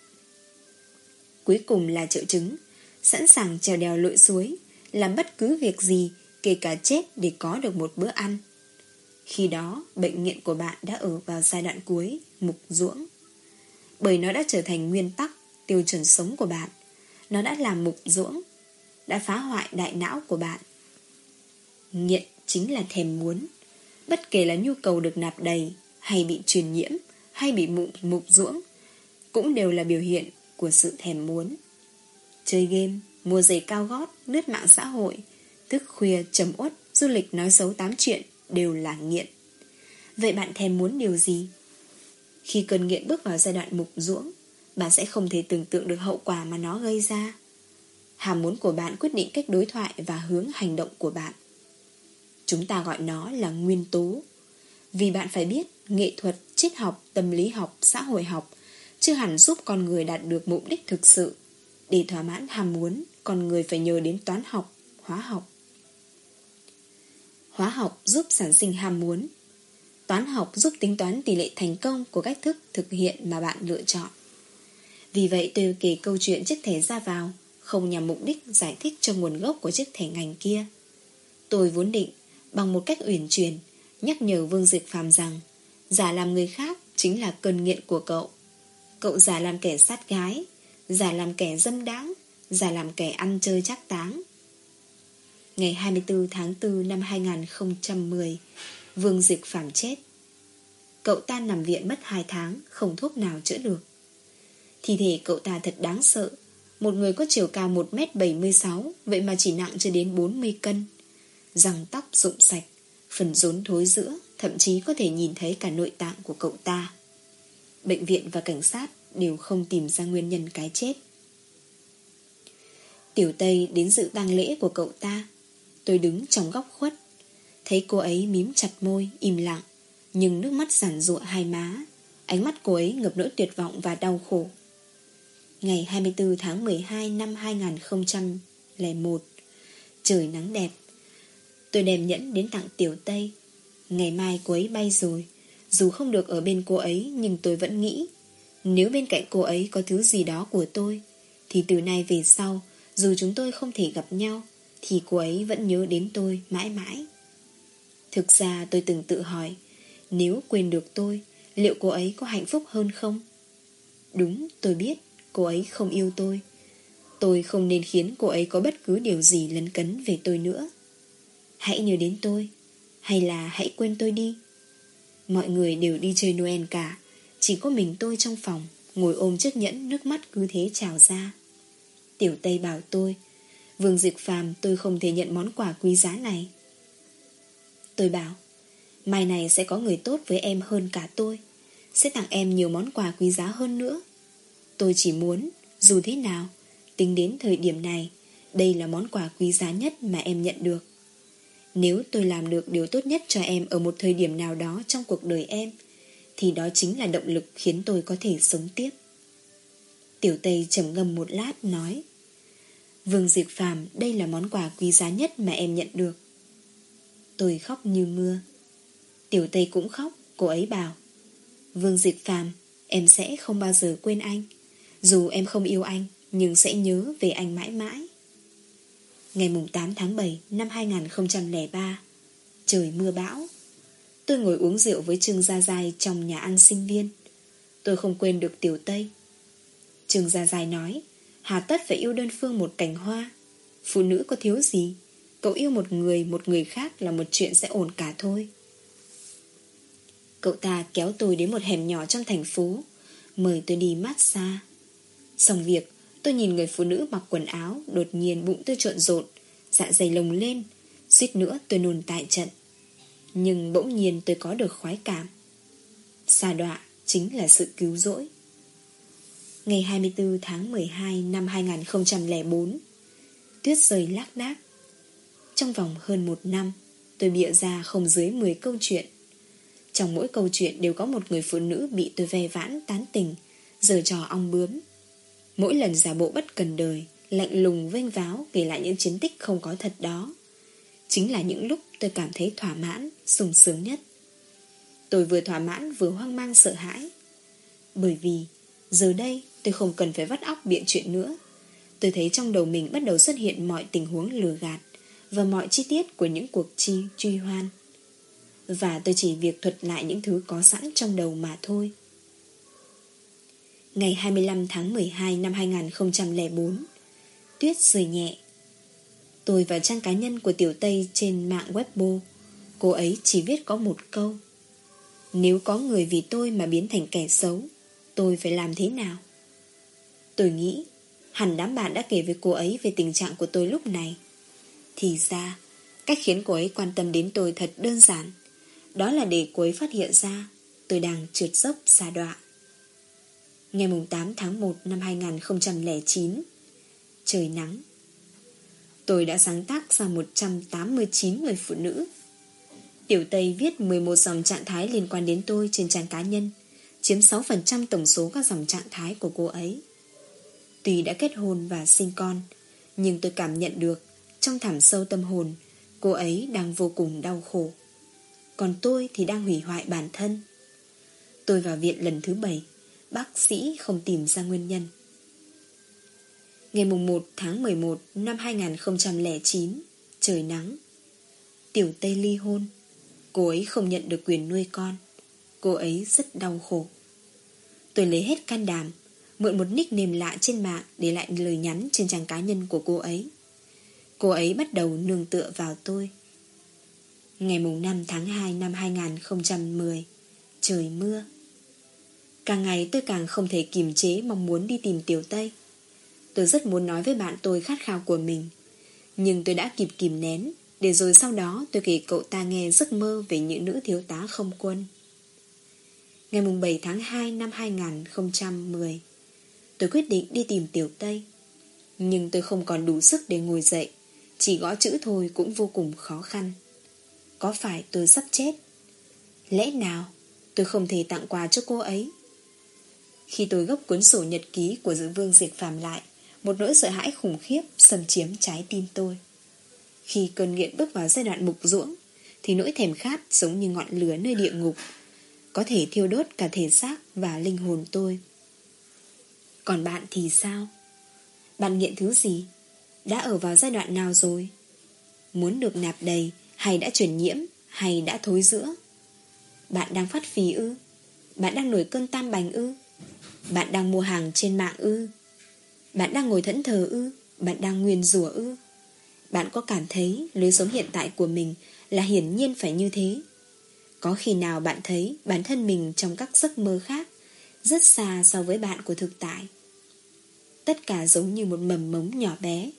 Cuối cùng là triệu chứng, sẵn sàng trèo đèo lội suối, làm bất cứ việc gì, kể cả chết để có được một bữa ăn. Khi đó, bệnh nghiện của bạn đã ở vào giai đoạn cuối, mục ruỗng bởi nó đã trở thành nguyên tắc, tiêu chuẩn sống của bạn. Nó đã làm mục dưỡng, đã phá hoại đại não của bạn. Nghiện chính là thèm muốn. Bất kể là nhu cầu được nạp đầy, hay bị truyền nhiễm, hay bị mục, mục dưỡng, cũng đều là biểu hiện của sự thèm muốn. Chơi game, mua giày cao gót, lướt mạng xã hội, thức khuya, trầm uất, du lịch nói xấu tám chuyện đều là nghiện. Vậy bạn thèm muốn điều gì? Khi cơn nghiện bước vào giai đoạn mục dưỡng, bạn sẽ không thể tưởng tượng được hậu quả mà nó gây ra. Hàm muốn của bạn quyết định cách đối thoại và hướng hành động của bạn. Chúng ta gọi nó là nguyên tố. Vì bạn phải biết, nghệ thuật, triết học, tâm lý học, xã hội học chưa hẳn giúp con người đạt được mục đích thực sự. Để thỏa mãn hàm muốn, con người phải nhờ đến toán học, hóa học. Hóa học giúp sản sinh ham muốn. Toán học giúp tính toán tỷ lệ thành công của cách thức thực hiện mà bạn lựa chọn. Vì vậy tôi kể câu chuyện chiếc thẻ ra vào không nhằm mục đích giải thích cho nguồn gốc của chiếc thẻ ngành kia. Tôi vốn định, bằng một cách uyển chuyển, nhắc nhở Vương Diệt Phàm rằng giả làm người khác chính là cơn nghiện của cậu. Cậu giả làm kẻ sát gái, giả làm kẻ dâm đáng, giả làm kẻ ăn chơi chắc táng. Ngày 24 tháng 4 năm 2010, Vương Dịch Phàm chết. Cậu ta nằm viện mất 2 tháng, không thuốc nào chữa được. Thi thể cậu ta thật đáng sợ, một người có chiều cao 1m76 Vậy mà chỉ nặng chưa đến 40 cân. Răng tóc rụng sạch Phần rốn thối giữa Thậm chí có thể nhìn thấy cả nội tạng của cậu ta. Bệnh viện và cảnh sát Đều không tìm ra nguyên nhân cái chết. Tiểu Tây đến dự tang lễ của cậu ta. Tôi đứng trong góc khuất Thấy cô ấy mím chặt môi, Im lặng Nhưng nước mắt giản rụa hai má Ánh mắt cô ấy ngập nỗi tuyệt vọng và đau khổ ngày 24 tháng 12 năm 2001. Trời nắng đẹp. Tôi đem nhẫn đến tặng Tiểu Tây. Ngày mai cô ấy bay rồi. Dù không được ở bên cô ấy, nhưng tôi vẫn nghĩ, nếu bên cạnh cô ấy có thứ gì đó của tôi, thì từ nay về sau, dù chúng tôi không thể gặp nhau, thì cô ấy vẫn nhớ đến tôi mãi mãi. Thực ra tôi từng tự hỏi nếu quên được tôi liệu cô ấy có hạnh phúc hơn không? Đúng tôi biết cô ấy không yêu tôi. Tôi không nên khiến cô ấy có bất cứ điều gì lấn cấn về tôi nữa. Hãy nhớ đến tôi, hay là hãy quên tôi đi. Mọi người đều đi chơi Noel cả, chỉ có mình tôi trong phòng, ngồi ôm chiếc nhẫn nước mắt cứ thế trào ra. Tiểu Tây bảo tôi, Vương Dịch Phàm tôi không thể nhận món quà quý giá này. Tôi bảo, mai này sẽ có người tốt với em hơn cả tôi, sẽ tặng em nhiều món quà quý giá hơn nữa. Tôi chỉ muốn, dù thế nào, tính đến thời điểm này, đây là món quà quý giá nhất mà em nhận được. Nếu tôi làm được điều tốt nhất cho em ở một thời điểm nào đó trong cuộc đời em, thì đó chính là động lực khiến tôi có thể sống tiếp. Tiểu Tây trầm ngâm một lát nói Vương Diệt Phàm đây là món quà quý giá nhất mà em nhận được. Tôi khóc như mưa. Tiểu Tây cũng khóc, cô ấy bảo Vương Diệt Phàm em sẽ không bao giờ quên anh. Dù em không yêu anh Nhưng sẽ nhớ về anh mãi mãi. Ngày 8 tháng 7 năm 2003 Trời mưa bão. Tôi ngồi uống rượu với Trương Gia giai Trong nhà ăn sinh viên. Tôi không quên được Tiểu Tây. Trương Gia giai nói Hà tất phải yêu đơn phương một cành hoa. Phụ nữ có thiếu gì Cậu yêu một người Một người khác là một chuyện sẽ ổn cả thôi. Cậu ta kéo tôi đến một hẻm nhỏ trong thành phố. Mời tôi đi massage Xong việc, tôi nhìn người phụ nữ mặc quần áo, Đột nhiên bụng tôi trộn rộn Dạ dày lồng lên. Suýt nữa tôi nôn tại trận. Nhưng bỗng nhiên tôi có được khoái cảm. Xa đọa chính là sự cứu rỗi. Ngày 24 tháng 12 năm 2004 Tuyết rơi lác đác. Trong vòng hơn một năm, Tôi bịa ra không dưới 10 câu chuyện. Trong mỗi câu chuyện đều có một người phụ nữ bị tôi ve vãn tán tình Giờ trò ong bướm. Mỗi lần giả bộ bất cần đời, Lạnh lùng vênh váo kể lại những chiến tích không có thật đó. Chính là những lúc tôi cảm thấy thỏa mãn, sung sướng nhất. Tôi vừa thỏa mãn vừa hoang mang sợ hãi. Bởi vì, Giờ đây tôi không cần phải vắt óc biện chuyện nữa. Tôi thấy trong đầu mình bắt đầu xuất hiện mọi tình huống lừa gạt. Và mọi chi tiết của những cuộc chi, truy hoan. Và tôi chỉ việc thuật lại những thứ có sẵn trong đầu mà thôi. Ngày 25 tháng 12 năm 2004 Tuyết rơi nhẹ. Tôi vào trang cá nhân của Tiểu Tây trên mạng Weibo, Cô ấy chỉ viết có một câu. Nếu có người vì tôi mà biến thành kẻ xấu, Tôi phải làm thế nào? Tôi nghĩ, Hẳn đám bạn đã kể với cô ấy Về tình trạng của tôi lúc này. Thì ra, Cách khiến cô ấy quan tâm đến tôi thật đơn giản. Đó là để cô ấy phát hiện ra Tôi đang trượt dốc xa đoạn. Ngày 8 tháng 1 năm 2009 Trời nắng. Tôi đã sáng tác ra 189 người phụ nữ. Tiểu Tây viết 11 dòng trạng thái liên quan đến tôi trên trang cá nhân, Chiếm 6% tổng số các dòng trạng thái của cô ấy. Tuy đã kết hôn và sinh con, Nhưng tôi cảm nhận được trong thẳm sâu tâm hồn, Cô ấy đang vô cùng đau khổ. Còn tôi thì đang hủy hoại bản thân. Tôi vào viện lần thứ bảy, Bác sĩ không tìm ra nguyên nhân. Ngày mùng 1 tháng 11 năm 2009 Trời nắng. Tiểu Tây ly hôn. Cô ấy không nhận được quyền nuôi con. Cô ấy rất đau khổ. Tôi lấy hết can đảm, Mượn một nickname lạ trên mạng Để lại lời nhắn trên trang cá nhân của cô ấy. Cô ấy bắt đầu nương tựa vào tôi. Ngày mùng 5 tháng 2 năm 2010 Trời mưa. Càng ngày tôi càng không thể kiềm chế Mong muốn đi tìm Tiểu Tây. Tôi rất muốn nói với bạn tôi khát khao của mình, Nhưng tôi đã kịp kìm nén, Để rồi sau đó tôi kể cậu ta nghe giấc mơ Về những nữ thiếu tá không quân. Ngày mùng 7 tháng 2 năm 2010 Tôi quyết định đi tìm Tiểu Tây, Nhưng tôi không còn đủ sức để ngồi dậy. Chỉ gõ chữ thôi cũng vô cùng khó khăn. Có phải tôi sắp chết? Lẽ nào tôi không thể tặng quà cho cô ấy? Khi tôi gấp cuốn sổ nhật ký của dự vương diệt phàm lại, Một nỗi sợ hãi khủng khiếp xâm chiếm trái tim tôi. Khi cơn nghiện bước vào giai đoạn mục ruỗng Thì nỗi thèm khát giống như ngọn lửa nơi địa ngục, Có thể thiêu đốt cả thể xác và linh hồn tôi. Còn bạn thì sao? Bạn nghiện thứ gì? Đã ở vào giai đoạn nào rồi? Muốn được nạp đầy, hay đã chuyển nhiễm, hay đã thối giữa? Bạn đang phát phì ư? Bạn đang nổi cơn tam bành ư? Bạn đang mua hàng trên mạng ư? Bạn đang ngồi thẫn thờ ư? Bạn đang nguyền rủa ư? Bạn có cảm thấy lối sống hiện tại của mình là hiển nhiên phải như thế? Có khi nào bạn thấy bản thân mình trong các giấc mơ khác rất xa so với bạn của thực tại? Tất cả giống như một mầm mống nhỏ bé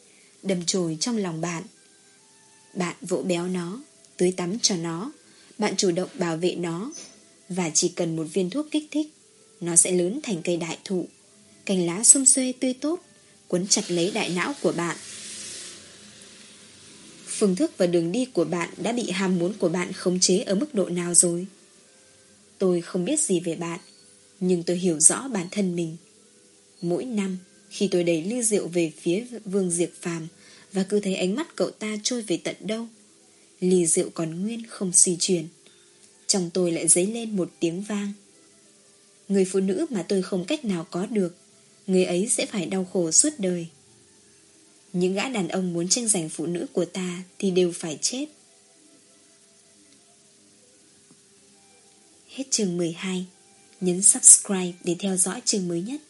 đâm chồi trong lòng bạn. Bạn vỗ béo nó, tưới tắm cho nó, bạn chủ động bảo vệ nó và chỉ cần một viên thuốc kích thích, nó sẽ lớn thành cây đại thụ, cành lá xum xuê tươi tốt, cuốn chặt lấy đại não của bạn. Phương thức và đường đi của bạn đã bị ham muốn của bạn khống chế ở mức độ nào rồi? Tôi không biết gì về bạn, nhưng tôi hiểu rõ bản thân mình. Mỗi năm, khi tôi đẩy ly rượu về phía Vương Diệp Phàm và cứ thấy ánh mắt cậu ta trôi về tận đâu, ly rượu còn nguyên không suy chuyển. Trong tôi lại dấy lên một tiếng vang. Người phụ nữ mà tôi không cách nào có được, người ấy sẽ phải đau khổ suốt đời. Những gã đàn ông muốn tranh giành phụ nữ của ta thì đều phải chết. Hết chương 12. Nhấn subscribe để theo dõi chương mới nhất.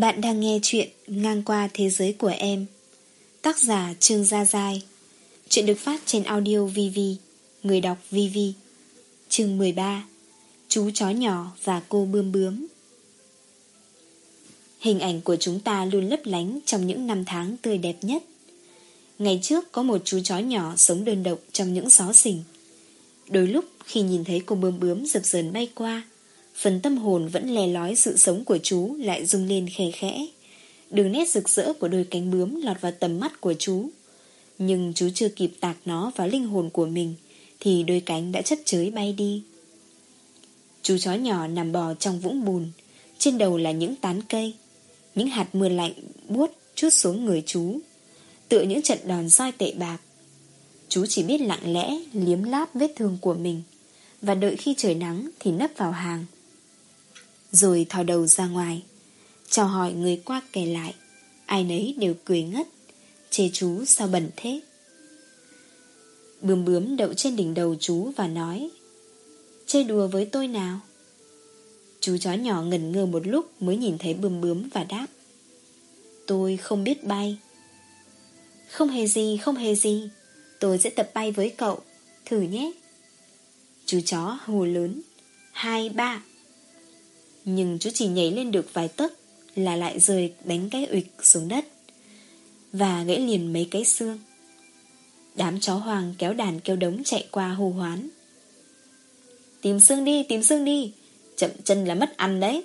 Bạn đang nghe chuyện Ngang qua thế giới của em. Tác giả Trương Gia Giai. Chuyện được phát trên audio VV Người đọc VV Chương 13 Chú chó nhỏ và cô bươm bướm. Hình ảnh của chúng ta luôn lấp lánh trong những năm tháng tươi đẹp nhất. Ngày trước có một chú chó nhỏ sống đơn độc trong những xó xỉnh. Đôi lúc khi nhìn thấy cô bươm bướm dập dờn bay qua Phần tâm hồn vẫn lè lói sự sống của chú lại rung lên khe khẽ. Đường nét rực rỡ của đôi cánh bướm lọt vào tầm mắt của chú. Nhưng chú chưa kịp tạc nó vào linh hồn của mình thì đôi cánh đã chấp chới bay đi. Chú chó nhỏ nằm bò trong vũng bùn, trên đầu là những tán cây. Những hạt mưa lạnh buốt chút xuống người chú. Tựa những trận đòn roi tệ bạc Chú chỉ biết lặng lẽ liếm láp vết thương của mình Và đợi khi trời nắng thì nấp vào hàng rồi thò đầu ra ngoài. Chào hỏi người qua kể lại, Ai nấy đều cười ngất. Chê chú sao bẩn thế? Bướm bướm đậu trên đỉnh đầu chú và nói Chơi đùa với tôi nào? Chú chó nhỏ ngẩn ngơ một lúc Mới nhìn thấy bướm bướm và đáp, Tôi không biết bay. Không hề gì, Không hề gì. Tôi sẽ tập bay với cậu. Thử nhé. Chú chó hù lớn, Hai, ba. Nhưng chú chỉ nhảy lên được vài tấc Là lại rơi đánh cái ụịch xuống đất Và gãy liền mấy cái xương. Đám chó hoàng kéo đàn kêu đống chạy qua hô hoán. Tìm xương đi, tìm xương đi Chậm chân là mất ăn đấy.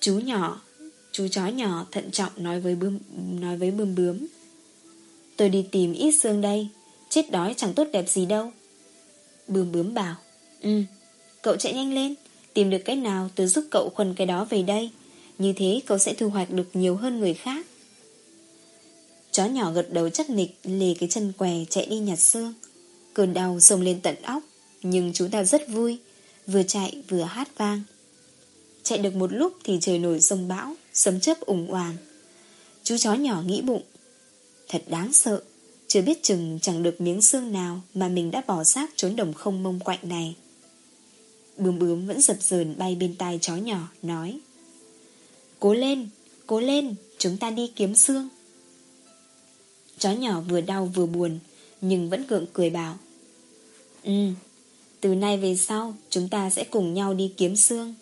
Chú nhỏ Chú chó nhỏ thận trọng nói với bươm nói với bươm bướm Tôi đi tìm ít xương đây Chết đói chẳng tốt đẹp gì đâu. Bươm bướm bảo Ừ, cậu chạy nhanh lên. Tìm được cái nào tôi giúp cậu khuân cái đó về đây. Như thế cậu sẽ thu hoạch được nhiều hơn người khác. Chó nhỏ gật đầu chắc nịch Lề cái chân què chạy đi nhặt xương. Cơn đau sông lên tận óc, Nhưng chúng ta rất vui. Vừa chạy vừa hát vang. Chạy được một lúc thì trời nổi sông bão, Sấm chớp ủng hoàng Chú chó nhỏ nghĩ bụng, Thật đáng sợ, Chưa biết chừng chẳng được miếng xương nào Mà mình đã bỏ xác trốn đồng không mông quạnh này. Bướm bướm vẫn dập dờn bay bên tai chó nhỏ Nói Cố lên, cố lên Chúng ta đi kiếm xương. Chó nhỏ vừa đau vừa buồn Nhưng vẫn gượng cười bảo Ừ Từ nay về sau Chúng ta sẽ cùng nhau đi kiếm xương.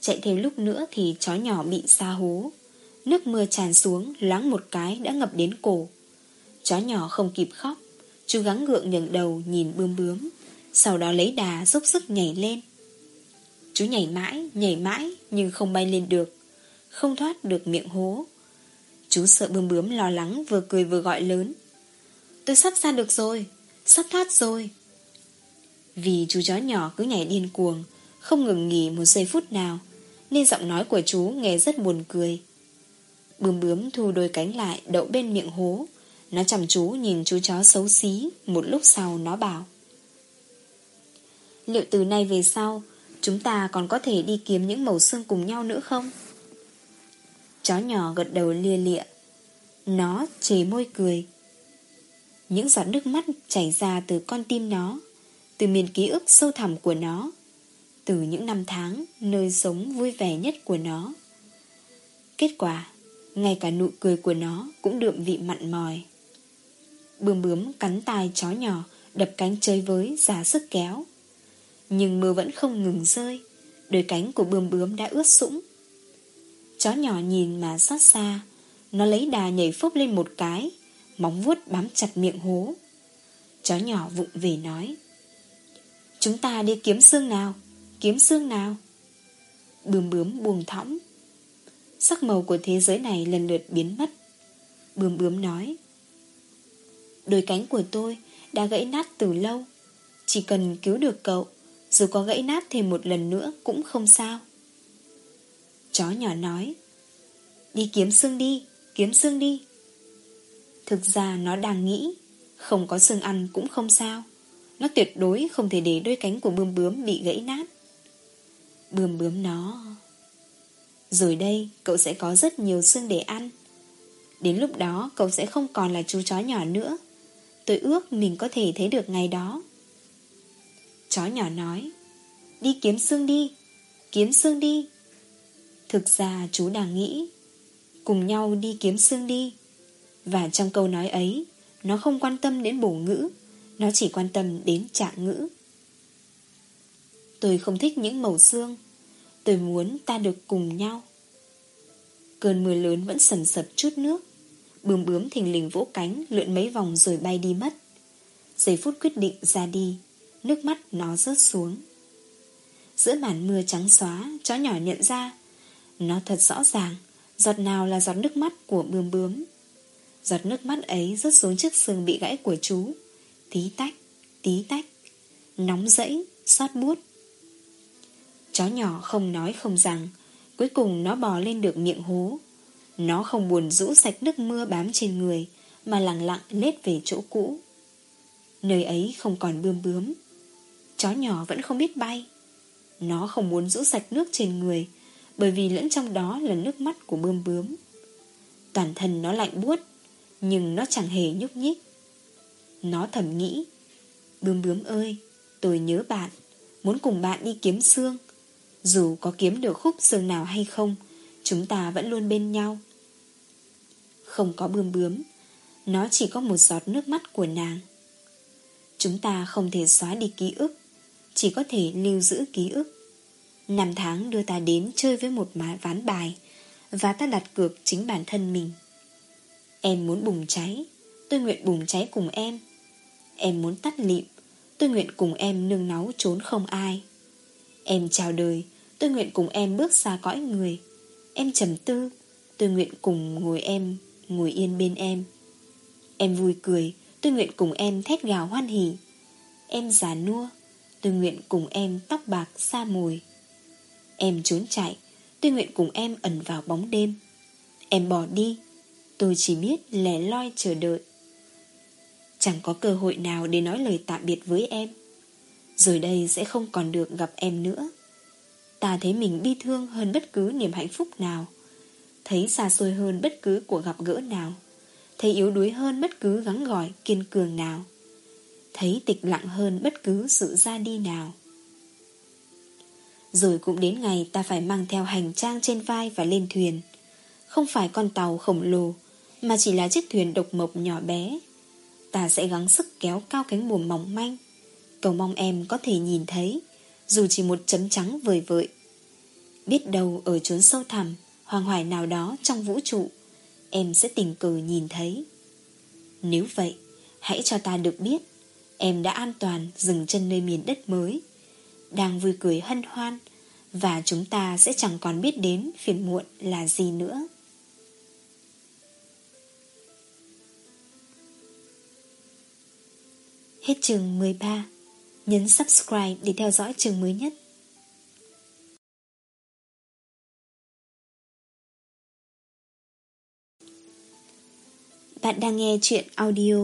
Chạy thêm lúc nữa Thì chó nhỏ bị xa hố Nước mưa tràn xuống Loáng một cái đã ngập đến cổ. Chó nhỏ không kịp khóc Chú gắng gượng nhường đầu nhìn bướm bướm. Sau đó lấy đà dốc sức nhảy lên Chú nhảy mãi Nhảy mãi nhưng không bay lên được Không thoát được miệng hố Chú sợ bướm bướm lo lắng vừa cười vừa gọi lớn. Tôi sắp ra được rồi, sắp thoát rồi. Vì chú chó nhỏ cứ nhảy điên cuồng, không ngừng nghỉ một giây phút nào, nên giọng nói của chú nghe rất buồn cười. Bướm bướm thu đôi cánh lại đậu bên miệng hố, nó chăm chú nhìn chú chó xấu xí, một lúc sau nó bảo. Liệu từ nay về sau, chúng ta còn có thể đi kiếm những màu xương cùng nhau nữa không? Chó nhỏ gật đầu lia lịa. Nó chế môi cười. Những giọt nước mắt chảy ra từ con tim nó Từ miền ký ức sâu thẳm của nó Từ những năm tháng Nơi sống vui vẻ nhất của nó. Kết quả Ngay cả nụ cười của nó Cũng đượm vị mặn mòi. Bươm bướm cắn tai chó nhỏ Đập cánh chơi với giả sức kéo. Nhưng mưa vẫn không ngừng rơi. Đôi cánh của bướm bướm đã ướt sũng. Chó nhỏ nhìn mà xót xa. Nó lấy đà nhảy phốc lên một cái, Móng vuốt bám chặt miệng hố. Chó nhỏ vụng về nói, Chúng ta đi kiếm xương nào, Kiếm xương nào? Bướm bướm buông thõng. Sắc màu của thế giới này lần lượt biến mất. Bướm bướm nói, Đôi cánh của tôi đã gãy nát từ lâu, Chỉ cần cứu được cậu dù có gãy nát thêm một lần nữa cũng không sao. Chó nhỏ nói, Đi kiếm xương đi, Kiếm xương đi. Thực ra nó đang nghĩ, Không có xương ăn cũng không sao. Nó tuyệt đối không thể để đôi cánh của bươm bướm bị gãy nát. Bươm bướm nó, Rồi đây, cậu sẽ có rất nhiều xương để ăn. Đến lúc đó, cậu sẽ không còn là chú chó nhỏ nữa. Tôi ước mình có thể thấy được ngày đó. Chó nhỏ nói, Đi kiếm xương đi, Kiếm xương đi. Thực ra chú đang nghĩ, Cùng nhau đi kiếm xương đi. Và trong câu nói ấy, Nó không quan tâm đến bổ ngữ, Nó chỉ quan tâm đến trạng ngữ. Tôi không thích những màu xương, Tôi muốn ta được cùng nhau. Cơn mưa lớn vẫn sầm sập chút nước, Bướm bướm thình lình vỗ cánh Lượn mấy vòng rồi bay đi mất. Giây phút quyết định ra đi. Nước mắt nó rớt xuống. Giữa màn mưa trắng xóa Chó nhỏ nhận ra nó thật rõ ràng Giọt nào là giọt nước mắt của bướm bướm. Giọt nước mắt ấy rớt xuống chiếc xương bị gãy của chú Tí tách, tí tách Nóng rẫy, xót buốt. Chó nhỏ không nói không rằng Cuối cùng nó bò lên được miệng hố. Nó không buồn rũ sạch nước mưa bám trên người Mà lặng lặng lết về chỗ cũ. Nơi ấy không còn bươm bướm Chó nhỏ vẫn không biết bay. Nó không muốn giữ sạch nước trên người, Bởi vì lẫn trong đó là nước mắt của bươm bướm. Toàn thân nó lạnh buốt, Nhưng nó chẳng hề nhúc nhích. Nó thầm nghĩ, bươm bướm ơi, Tôi nhớ bạn, Muốn cùng bạn đi kiếm xương. Dù có kiếm được khúc xương nào hay không, Chúng ta vẫn luôn bên nhau. Không có bươm bướm, Nó chỉ có một giọt nước mắt của nàng. Chúng ta không thể xóa đi ký ức chỉ có thể lưu giữ ký ức. Năm tháng đưa ta đến chơi với một má ván bài, Và ta đặt cược chính bản thân mình. Em muốn bùng cháy, Tôi nguyện bùng cháy cùng em. Em muốn tắt lịm, Tôi nguyện cùng em nương náu trốn không ai. Em chào đời, Tôi nguyện cùng em bước xa cõi người. Em trầm tư, Tôi nguyện cùng ngồi em, Ngồi yên bên em. Em vui cười, Tôi nguyện cùng em thét gào hoan hỉ. Em già nua Tôi nguyện cùng em tóc bạc xa mùi. Em trốn chạy, Tôi nguyện cùng em ẩn vào bóng đêm. Em bỏ đi, Tôi chỉ biết lẻ loi chờ đợi. Chẳng có cơ hội nào để nói lời tạm biệt với em. Rồi đây sẽ không còn được gặp em nữa. Ta thấy mình bi thương hơn bất cứ niềm hạnh phúc nào. Thấy xa xôi hơn bất cứ cuộc gặp gỡ nào. Thấy yếu đuối hơn bất cứ gắng gỏi kiên cường nào. Thấy tịch lặng hơn bất cứ sự ra đi nào. Rồi cũng đến ngày ta phải mang theo hành trang trên vai và lên thuyền. Không phải con tàu khổng lồ, Mà chỉ là chiếc thuyền độc mộc nhỏ bé. Ta sẽ gắng sức kéo cao cánh buồm mỏng manh. Cầu mong em có thể nhìn thấy, Dù chỉ một chấm trắng vời vợi. Biết đâu ở chốn sâu thẳm, Hoàng hoài nào đó trong vũ trụ, Em sẽ tình cờ nhìn thấy. Nếu vậy, Hãy cho ta được biết Em đã an toàn dừng chân nơi miền đất mới. Đang vui cười hân hoan, Và chúng ta sẽ chẳng còn biết đến Phiền muộn là gì nữa. Hết chương 13 Nhấn subscribe để theo dõi chương mới nhất. Bạn đang nghe chuyện audio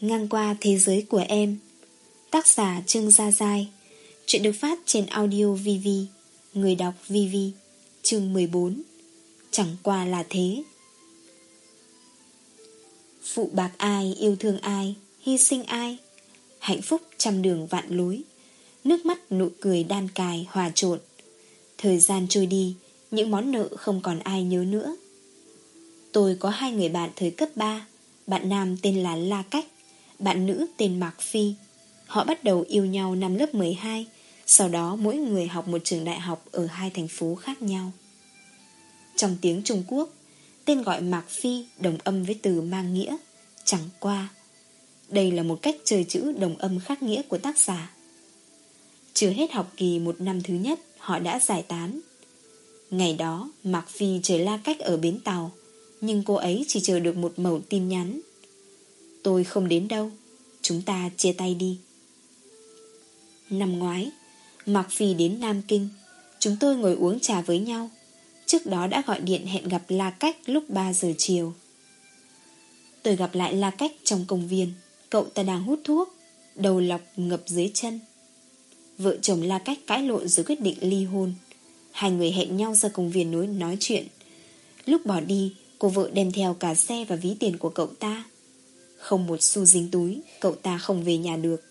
Ngang qua thế giới của em. Tác giả Trương Gia Giai. Chuyện được phát trên audio VV Người đọc VV Chương 14 Chẳng qua là thế. Phụ bạc ai, yêu thương ai Hy sinh ai? Hạnh phúc trăm đường vạn lối. Nước mắt nụ cười đan cài hòa trộn. Thời gian trôi đi Những món nợ không còn ai nhớ nữa. Tôi có hai người bạn thời cấp 3 Bạn nam tên là La Cách. Bạn nữ tên Mạc Phi. Họ bắt đầu yêu nhau năm lớp 12 Sau đó mỗi người học một trường đại học Ở hai thành phố khác nhau. Trong tiếng Trung Quốc, Tên gọi Mạc Phi đồng âm với từ mang nghĩa Chẳng qua Đây là một cách chơi chữ đồng âm khác nghĩa của tác giả. Chưa hết học kỳ một năm thứ nhất, Họ đã giải tán. Ngày đó, Mạc Phi trời la cách ở bến tàu, nhưng cô ấy chỉ chờ được một mẩu tin nhắn. Tôi không đến đâu. Chúng ta chia tay đi. Năm ngoái, Mạc Phi đến Nam Kinh. Chúng tôi ngồi uống trà với nhau. Trước đó đã gọi điện hẹn gặp La Cách lúc 3 giờ chiều. Tôi gặp lại La Cách trong công viên. Cậu ta đang hút thuốc, Đầu lọc ngập dưới chân. Vợ chồng La Cách cãi lộn rồi quyết định ly hôn. Hai người hẹn nhau ra công viên núi nói chuyện. Lúc bỏ đi, Cô vợ đem theo cả xe và ví tiền của cậu ta. Không một xu dính túi, Cậu ta không về nhà được.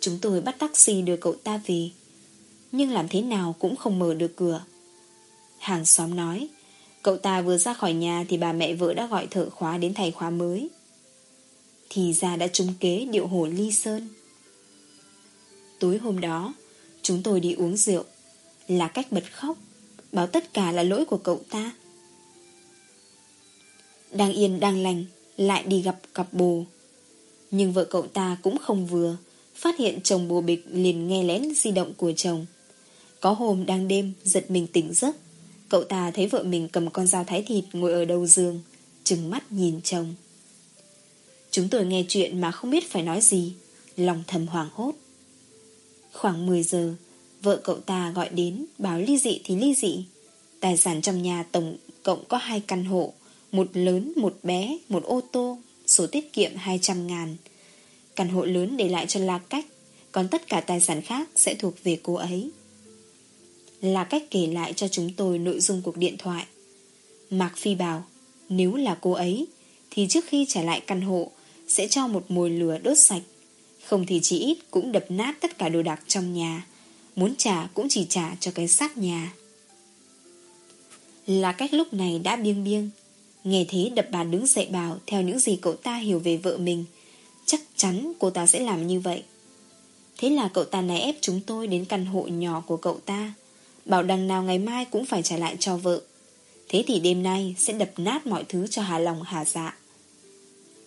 Chúng tôi bắt taxi đưa cậu ta về, Nhưng làm thế nào cũng không mở được cửa. Hàng xóm nói, Cậu ta vừa ra khỏi nhà Thì bà mẹ vợ đã gọi thợ khóa đến thầy khóa mới. Thì ra đã trúng kế điệu hồ ly sơn. Tối hôm đó, Chúng tôi đi uống rượu. Là cách bật khóc, báo tất cả là lỗi của cậu ta. Đang yên, đang lành lại đi gặp cặp bồ. Nhưng vợ cậu ta cũng không vừa Phát hiện chồng bồ bịch liền nghe lén di động của chồng. Có hôm đang đêm Giật mình tỉnh giấc. Cậu ta thấy vợ mình cầm con dao thái thịt Ngồi ở đầu giường Trừng mắt nhìn chồng. Chúng tôi nghe chuyện mà không biết phải nói gì Lòng thầm hoảng hốt. Khoảng 10 giờ Vợ cậu ta gọi đến báo ly dị thì ly dị. Tài sản trong nhà tổng cộng có hai căn hộ, một lớn, một bé, một ô tô, số tiết kiệm 200 ngàn. Căn hộ lớn để lại cho La Cách, còn tất cả tài sản khác sẽ thuộc về cô ấy. La Cách kể lại cho chúng tôi nội dung cuộc điện thoại. Mạc Phi bảo, nếu là cô ấy, thì trước khi trả lại căn hộ, sẽ cho một mồi lửa đốt sạch. Không thì chỉ ít cũng đập nát tất cả đồ đạc trong nhà. Muốn trả cũng chỉ trả cho cái xác nhà. Là cách lúc này đã biêng biêng. Nghe thế đập bàn đứng dậy bảo theo những gì cậu ta hiểu về vợ mình. Chắc chắn cô ta sẽ làm như vậy. Thế là cậu ta này ép chúng tôi đến căn hộ nhỏ của cậu ta. Bảo đằng nào ngày mai cũng phải trả lại cho vợ. Thế thì đêm nay sẽ đập nát mọi thứ cho hà lòng hà dạ.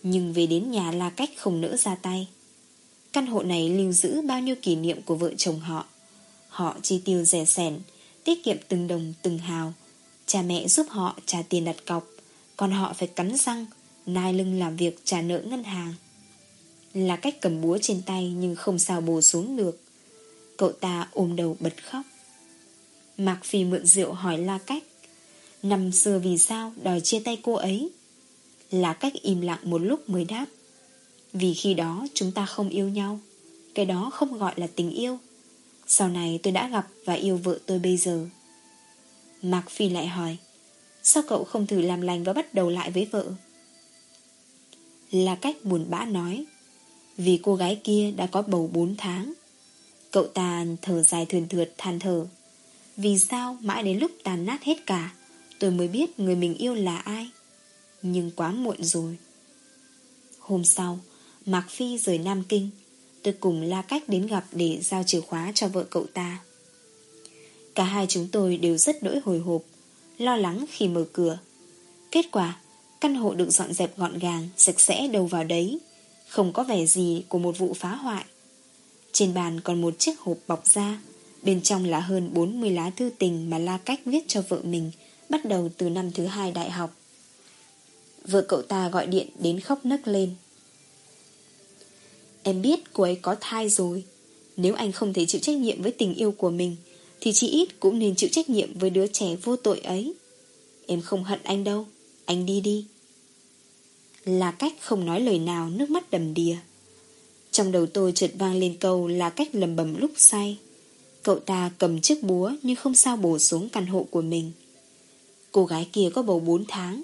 Nhưng về đến nhà là cách không nỡ ra tay. Căn hộ này lưu giữ bao nhiêu kỷ niệm của vợ chồng họ. Họ chi tiêu rẻ sẻn, tiết kiệm từng đồng từng hào. Cha mẹ giúp họ trả tiền đặt cọc, còn họ phải cắn răng, nai lưng làm việc trả nợ ngân hàng. Là cách cầm búa trên tay nhưng không sao bồ xuống được. Cậu ta ôm đầu bật khóc. Mạc Phi mượn rượu hỏi La Cách. Năm xưa vì sao đòi chia tay cô ấy? Là cách im lặng một lúc mới đáp. Vì khi đó chúng ta không yêu nhau. Cái đó không gọi là tình yêu. Sau này tôi đã gặp và yêu vợ tôi bây giờ. Mạc Phi lại hỏi. Sao cậu không thử làm lành và bắt đầu lại với vợ? Là cách buồn bã nói. Vì cô gái kia đã có bầu 4 tháng. Cậu ta thở dài thườn thượt, than thở. Vì sao mãi đến lúc tàn nát hết cả, Tôi mới biết người mình yêu là ai Nhưng quá muộn rồi Hôm sau, Mạc Phi rời Nam Kinh, Tôi cùng La Cách đến gặp để giao chìa khóa cho vợ cậu ta Cả hai chúng tôi đều rất đỗi hồi hộp Lo lắng khi mở cửa Kết quả Căn hộ được dọn dẹp gọn gàng Sạch sẽ đầu vào đấy Không có vẻ gì của một vụ phá hoại Trên bàn còn một chiếc hộp bọc da Bên trong là hơn 40 lá thư tình mà La Cách viết cho vợ mình bắt đầu từ năm thứ hai đại học. Vợ cậu ta gọi điện đến khóc nấc lên. Em biết cô ấy có thai rồi. Nếu anh không thể chịu trách nhiệm với tình yêu của mình, thì chỉ ít cũng nên chịu trách nhiệm với đứa trẻ vô tội ấy. Em không hận anh đâu, anh đi đi. Là cách không nói lời nào nước mắt đầm đìa. Trong đầu tôi chợt vang lên câu là cách lầm bầm lúc say. Cậu ta cầm chiếc búa nhưng không sao bổ xuống căn hộ của mình. Cô gái kia có bầu 4 tháng.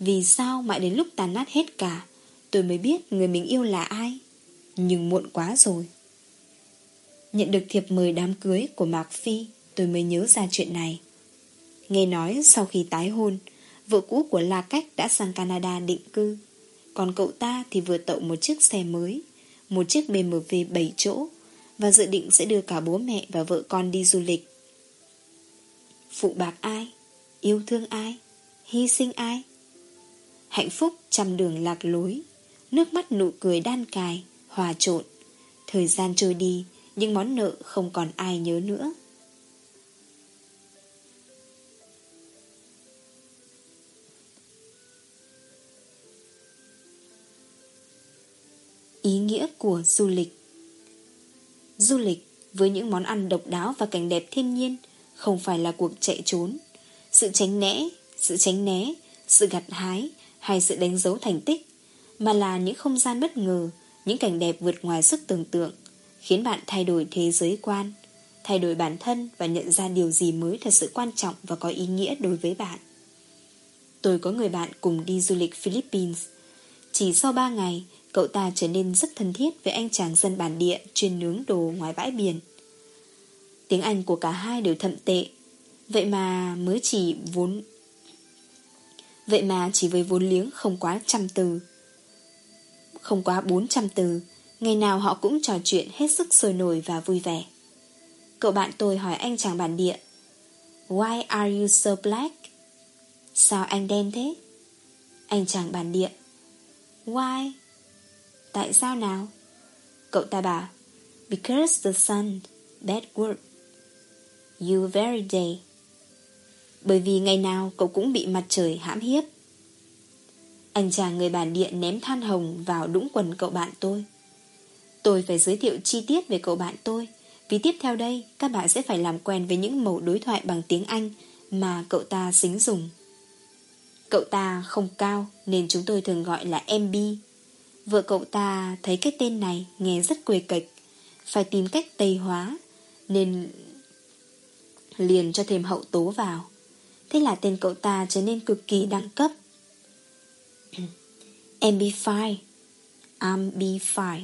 Vì sao mãi đến lúc tàn nát hết cả, tôi mới biết người mình yêu là ai. Nhưng muộn quá rồi. Nhận được thiệp mời đám cưới của Mạc Phi, tôi mới nhớ ra chuyện này. Nghe nói sau khi tái hôn, vợ cũ của La Cách đã sang Canada định cư. Còn cậu ta thì vừa tậu một chiếc xe mới, một chiếc BMW 7 chỗ và dự định sẽ đưa cả bố mẹ và vợ con đi du lịch. Phụ bạc ai? Yêu thương ai? Hy sinh ai? Hạnh phúc trăm đường lạc lối, nước mắt nụ cười đan cài, hòa trộn. Thời gian trôi đi, nhưng món nợ không còn ai nhớ nữa. Ý nghĩa của du lịch Du lịch với những món ăn độc đáo và cảnh đẹp thiên nhiên không phải là cuộc chạy trốn. Sự tránh né, sự tránh né, sự gặt hái hay sự đánh dấu thành tích mà là những không gian bất ngờ, những cảnh đẹp vượt ngoài sức tưởng tượng khiến bạn thay đổi thế giới quan, thay đổi bản thân và nhận ra điều gì mới thật sự quan trọng và có ý nghĩa đối với bạn. Tôi có người bạn cùng đi du lịch Philippines. Chỉ sau 3 ngày, cậu ta trở nên rất thân thiết với anh chàng dân bản địa chuyên nướng đồ ngoài bãi biển. Tiếng Anh của cả hai đều thậm tệ, vậy mà mới chỉ vốn... Vậy mà chỉ với vốn liếng không quá trăm từ. Không quá 400 từ, ngày nào họ cũng trò chuyện hết sức sôi nổi và vui vẻ. Cậu bạn tôi hỏi anh chàng bản địa, Why are you so black? Sao anh đen thế? Anh chàng bản địa, Why? Tại sao nào? Cậu ta bảo Because the sun, bad word You very day Bởi vì ngày nào cậu cũng bị mặt trời hãm hiếp Anh chàng người bản địa ném than hồng vào đũng quần cậu bạn tôi Tôi phải giới thiệu chi tiết về cậu bạn tôi Vì tiếp theo đây các bạn sẽ phải làm quen với những mẫu đối thoại bằng tiếng Anh Mà cậu ta xính dùng Cậu ta không cao nên chúng tôi thường gọi là MB. Vợ cậu ta thấy cái tên này nghe rất quê kịch, phải tìm cách tây hóa, nên liền cho thêm hậu tố vào. Thế là tên cậu ta trở nên cực kỳ đẳng cấp. MB5 MB5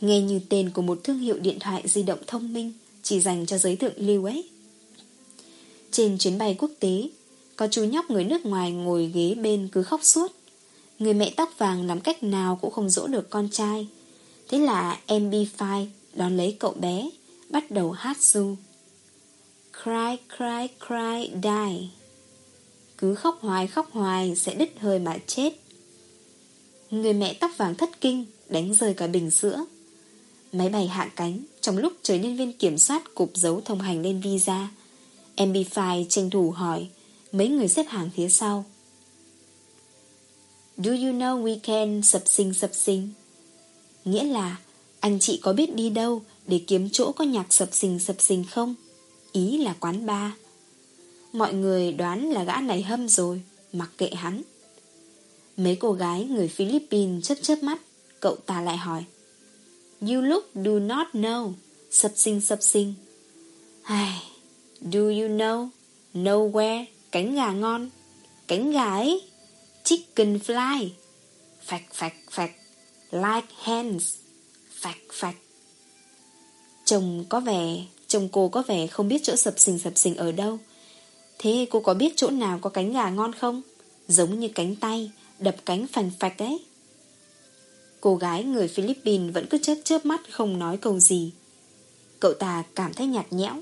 Nghe như tên của một thương hiệu điện thoại di động thông minh chỉ dành cho giới thượng lưu ấy. Trên chuyến bay quốc tế, có chú nhóc người nước ngoài ngồi ghế bên cứ khóc suốt. Người mẹ tóc vàng làm cách nào cũng không dỗ được con trai. Thế là MB5 đón lấy cậu bé, bắt đầu hát du. Cry, cry, cry, die. Cứ khóc hoài, khóc hoài, sẽ đứt hơi mà chết. Người mẹ tóc vàng thất kinh, đánh rơi cả bình sữa. Máy bay hạ cánh, trong lúc chờ nhân viên kiểm soát cục dấu thông hành lên visa. MB5 tranh thủ hỏi, mấy người xếp hàng phía sau. Do you know we can sập sinh sập sinh? Nghĩa là, anh chị có biết đi đâu để kiếm chỗ có nhạc sập sinh sập sinh không? Ý là quán bar. Mọi người đoán là gã này hâm rồi, mặc kệ hắn. Mấy cô gái người Philippines chớp chớp mắt, cậu ta lại hỏi. You look do not know. Sập sinh sập sinh. Ai, do you know? Nowhere. Cánh gà ngon. Cánh gà ấy. Chicken fly. Phạch phạch phạch. Like hands. Phạch phạch. Chồng có vẻ, chồng cô có vẻ không biết chỗ sập sình sập sình ở đâu. Thế cô có biết chỗ nào có cánh gà ngon không? Giống như cánh tay, đập cánh phành phạch ấy. Cô gái người Philippines vẫn cứ chớp chớp mắt không nói câu gì. Cậu ta cảm thấy nhạt nhẽo,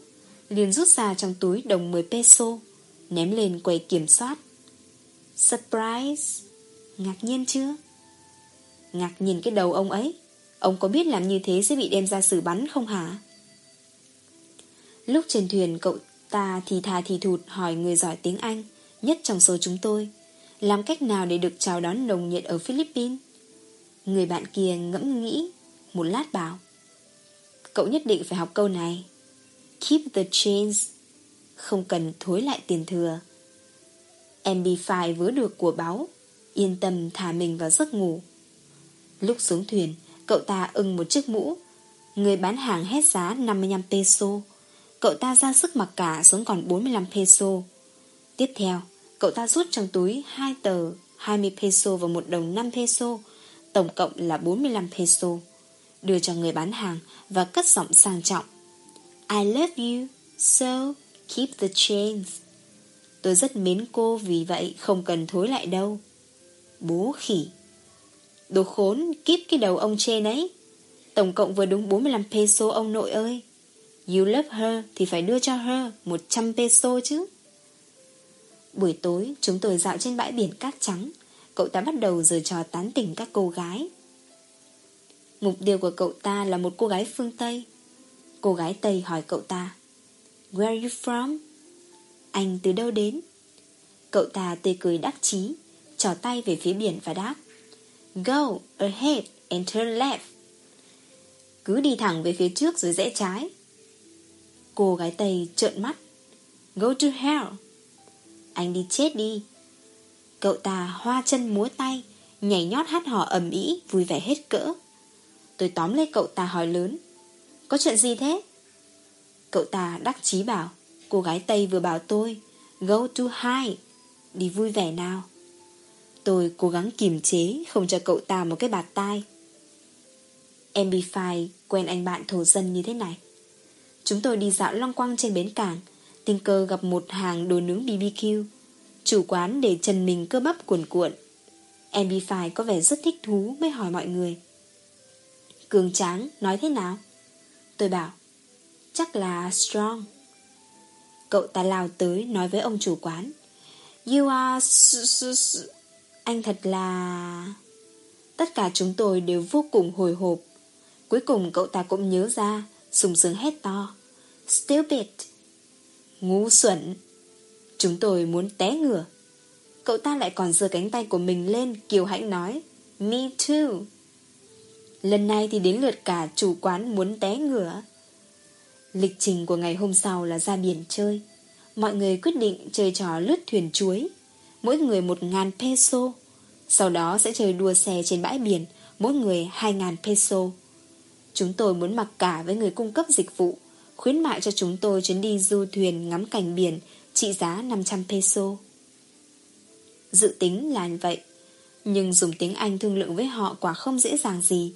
liền rút ra trong túi đồng 10 peso, ném lên quầy kiểm soát. Surprise! Ngạc nhiên chưa? Ngạc nhìn cái đầu ông ấy. Ông có biết làm như thế sẽ bị đem ra xử bắn không hả? Lúc trên thuyền cậu ta thì thà thì thụt hỏi người giỏi tiếng Anh, nhất trong số chúng tôi. Làm cách nào để được chào đón nồng nhiệt ở Philippines? Người bạn kia ngẫm nghĩ Một lát bảo, Cậu nhất định phải học câu này. Keep the change Không cần thối lại tiền thừa. MB5 vớ được của báo, Yên tâm thả mình vào giấc ngủ. Lúc xuống thuyền, Cậu ta ưng một chiếc mũ. Người bán hàng hết giá 55 peso. Cậu ta ra sức mặc cả xuống còn 45 peso. Tiếp theo, Cậu ta rút trong túi hai tờ 20 peso và một đồng 5 peso tổng cộng là 45 peso, đưa cho người bán hàng và cất giọng sang trọng. I love you, so keep the change. Tôi rất mến cô vì vậy không cần thối lại đâu. Bố khỉ. Đồ khốn, kíp cái đầu ông trên ấy. Tổng cộng vừa đúng 45 peso ông nội ơi. You love her thì phải đưa cho her 100 peso chứ. Buổi tối chúng tôi dạo trên bãi biển cát trắng cậu ta bắt đầu giờ trò tán tỉnh các cô gái. Mục tiêu của cậu ta là một cô gái phương Tây. Cô gái Tây hỏi cậu ta, Where are you from? Anh từ đâu đến? Cậu ta tươi cười đắc chí, trò tay về phía biển và đáp, Go ahead and turn left Cứ đi thẳng về phía trước rồi rẽ trái Cô gái Tây trợn mắt, Go to hell Anh đi chết đi Cậu ta hoa chân múa tay, Nhảy nhót hát hò ầm ĩ, Vui vẻ hết cỡ. Tôi tóm lấy cậu ta hỏi lớn, Có chuyện gì thế? Cậu ta đắc chí bảo, Cô gái Tây vừa bảo tôi, Go to high Đi vui vẻ nào. Tôi cố gắng kiềm chế, Không cho cậu ta một cái bạt tai. MB5 quen anh bạn thổ dân như thế này. Chúng tôi đi dạo long quăng trên bến cảng, Tình cờ gặp một hàng đồ nướng BBQ Chủ quán để trần mình cơ bắp cuồn cuộn. MB5 có vẻ rất thích thú mới hỏi mọi người. Cường tráng nói thế nào? Tôi bảo, Chắc là strong. Cậu ta lao tới nói với ông chủ quán, You are Anh thật là Tất cả chúng tôi đều vô cùng hồi hộp. Cuối cùng cậu ta cũng nhớ ra, Sùng sướng hét to, Stupid. Ngu xuẩn. Chúng tôi muốn té ngửa. Cậu ta lại còn giơ cánh tay của mình lên kiều hãnh nói Me too. Lần này thì đến lượt cả chủ quán muốn té ngửa. Lịch trình của ngày hôm sau là ra biển chơi. Mọi người quyết định chơi trò lướt thuyền chuối. mỗi người một ngàn peso. Sau đó sẽ chơi đua xe trên bãi biển, mỗi người hai ngàn peso. Chúng tôi muốn mặc cả với người cung cấp dịch vụ, khuyến mại cho chúng tôi chuyến đi du thuyền ngắm cảnh biển trị giá 500 peso. Dự tính là như vậy, nhưng dùng tiếng Anh thương lượng với họ quả không dễ dàng gì.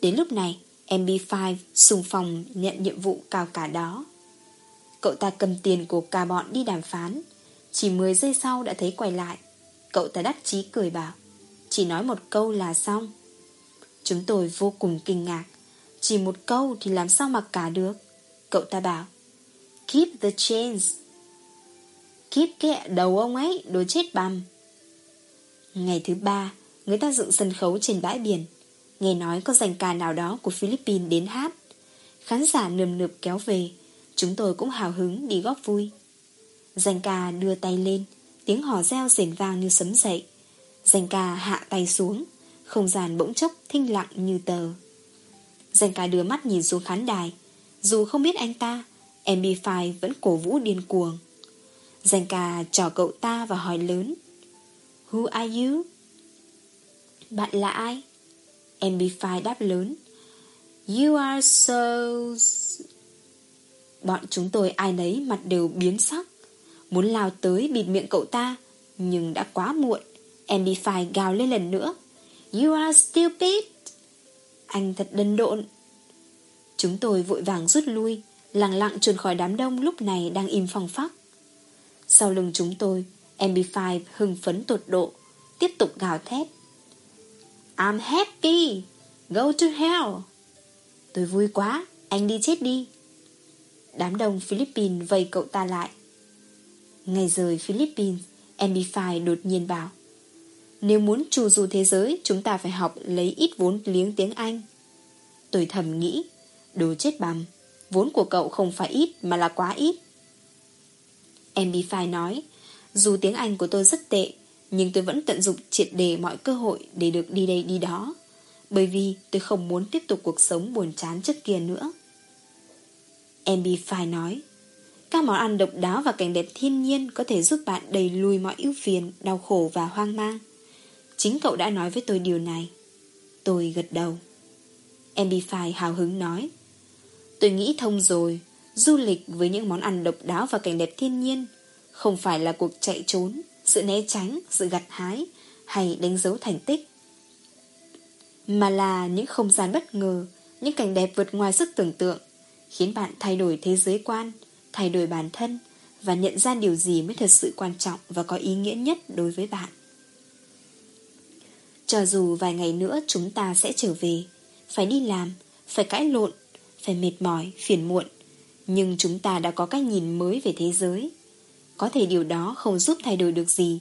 Đến lúc này, MB5 xung phòng nhận nhiệm vụ cao cả đó. Cậu ta cầm tiền của cả bọn đi đàm phán. Chỉ 10 giây sau đã thấy quay lại. Cậu ta đắc chí cười bảo. Chỉ nói một câu là xong. Chúng tôi vô cùng kinh ngạc. Chỉ một câu thì làm sao mặc cả được. Cậu ta bảo. Keep the change. Kiếp kệ đầu ông ấy, đồ chết bằm. Ngày thứ ba, người ta dựng sân khấu trên bãi biển. Nghe nói có danh ca nào đó của Philippines đến hát. Khán giả nườm nượp kéo về. Chúng tôi cũng hào hứng đi góp vui. Danh ca đưa tay lên, tiếng hò reo rền vang như sấm dậy. Danh ca hạ tay xuống, không gian bỗng chốc thinh lặng như tờ. Danh ca đưa mắt nhìn xuống khán đài. Dù không biết anh ta, MB5 vẫn cổ vũ điên cuồng. Danh ca trò cậu ta và hỏi lớn. Who are you? Bạn là ai? MB5 đáp lớn. You are so... Bọn chúng tôi ai nấy mặt đều biến sắc. Muốn lao tới bịt miệng cậu ta, nhưng đã quá muộn. MB5 gào lên lần nữa. You are stupid. Anh thật đần độn. Chúng tôi vội vàng rút lui, lặng lặng trốn khỏi đám đông lúc này đang im phòng phắc. Sau lưng chúng tôi, MB5 hưng phấn tột độ, tiếp tục gào thét. I'm happy. Go to hell. Tôi vui quá, anh đi chết đi. Đám đông Philippines vây cậu ta lại. Ngày rời Philippines, MB5 đột nhiên bảo Nếu muốn trù du thế giới, chúng ta phải học lấy ít vốn liếng tiếng Anh. Tôi thầm nghĩ, đồ chết bằm, vốn của cậu không phải ít mà là quá ít. MB5 nói, dù tiếng Anh của tôi rất tệ, nhưng tôi vẫn tận dụng triệt đề mọi cơ hội để được đi đây đi đó. Bởi vì tôi không muốn tiếp tục cuộc sống buồn chán trước kia nữa. MB phải nói Các món ăn độc đáo và cảnh đẹp thiên nhiên Có thể giúp bạn đẩy lùi mọi ưu phiền Đau khổ và hoang mang Chính cậu đã nói với tôi điều này Tôi gật đầu MB phải hào hứng nói Tôi nghĩ thông rồi Du lịch với những món ăn độc đáo và cảnh đẹp thiên nhiên Không phải là cuộc chạy trốn Sự né tránh, sự gặt hái Hay đánh dấu thành tích Mà là những không gian bất ngờ Những cảnh đẹp vượt ngoài sức tưởng tượng khiến bạn thay đổi thế giới quan, thay đổi bản thân và nhận ra điều gì mới thật sự quan trọng và có ý nghĩa nhất đối với bạn. Cho dù vài ngày nữa chúng ta sẽ trở về, phải đi làm, phải cãi lộn, phải mệt mỏi, phiền muộn, nhưng chúng ta đã có cách nhìn mới về thế giới. Có thể điều đó không giúp thay đổi được gì,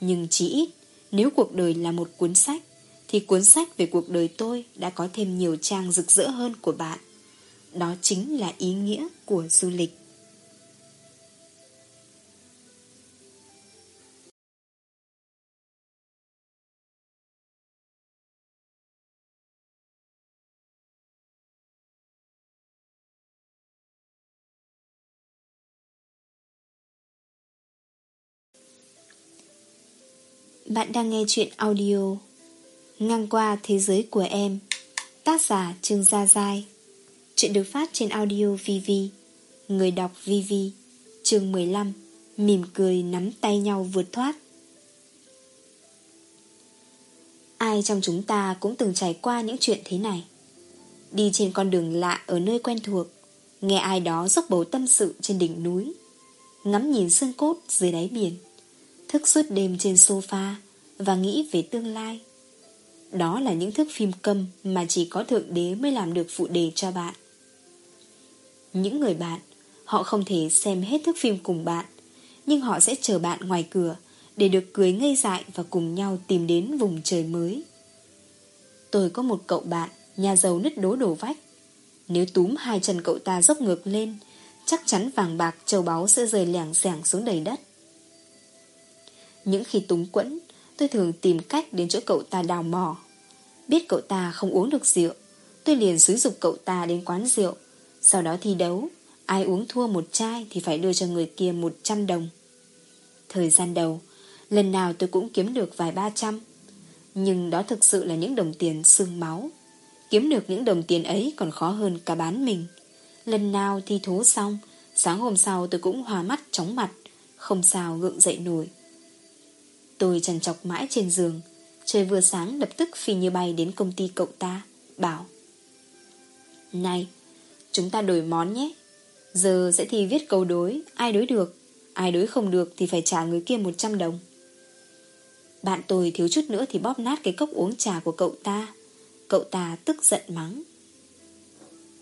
nhưng chỉ ít, nếu cuộc đời là một cuốn sách, thì cuốn sách về cuộc đời tôi đã có thêm nhiều trang rực rỡ hơn của bạn. Đó chính là ý nghĩa của du lịch. Bạn đang nghe chuyện audio Ngang qua thế giới của em, Tác giả Trương Gia Giai. Chuyện được phát trên audio VV Người đọc VV Chương 15 Mỉm cười nắm tay nhau vượt thoát. Ai trong chúng ta cũng từng trải qua những chuyện thế này? Đi trên con đường lạ ở nơi quen thuộc, Nghe ai đó dốc bầu tâm sự trên đỉnh núi, Ngắm nhìn xương cốt dưới đáy biển. Thức suốt đêm trên sofa Và nghĩ về tương lai Đó là những thước phim câm Mà chỉ có Thượng Đế mới làm được phụ đề cho bạn những người bạn, họ không thể xem hết thước phim cùng bạn, nhưng họ sẽ chờ bạn ngoài cửa để được cưới ngây dại và cùng nhau tìm đến vùng trời mới. Tôi có một cậu bạn, nhà giàu nứt đố đổ vách. Nếu túm hai chân cậu ta dốc ngược lên, chắc chắn vàng bạc châu báu sẽ rơi lẻng xẻng xuống đầy đất. Những khi túng quẫn, tôi thường tìm cách đến chỗ cậu ta đào mò. Biết cậu ta không uống được rượu, tôi liền xúi dục cậu ta đến quán rượu. Sau đó thi đấu Ai uống thua một chai Thì phải đưa cho người kia 100 đồng. Thời gian đầu Lần nào tôi cũng kiếm được vài ba trăm. Nhưng đó thực sự là những đồng tiền xương máu. Kiếm được những đồng tiền ấy còn khó hơn cả bán mình. Lần nào thi thố xong Sáng hôm sau tôi cũng hòa mắt chóng mặt Không sao gượng dậy nổi. Tôi trần chọc mãi trên giường. Trời vừa sáng lập tức phi như bay đến công ty cậu ta, Bảo, Này, Chúng ta đổi món nhé. Giờ sẽ thi viết câu đối, Ai đối được? Ai đối không được thì phải trả người kia 100 đồng. Bạn tôi thiếu chút nữa thì bóp nát cái cốc uống trà của cậu ta. Cậu ta tức giận mắng,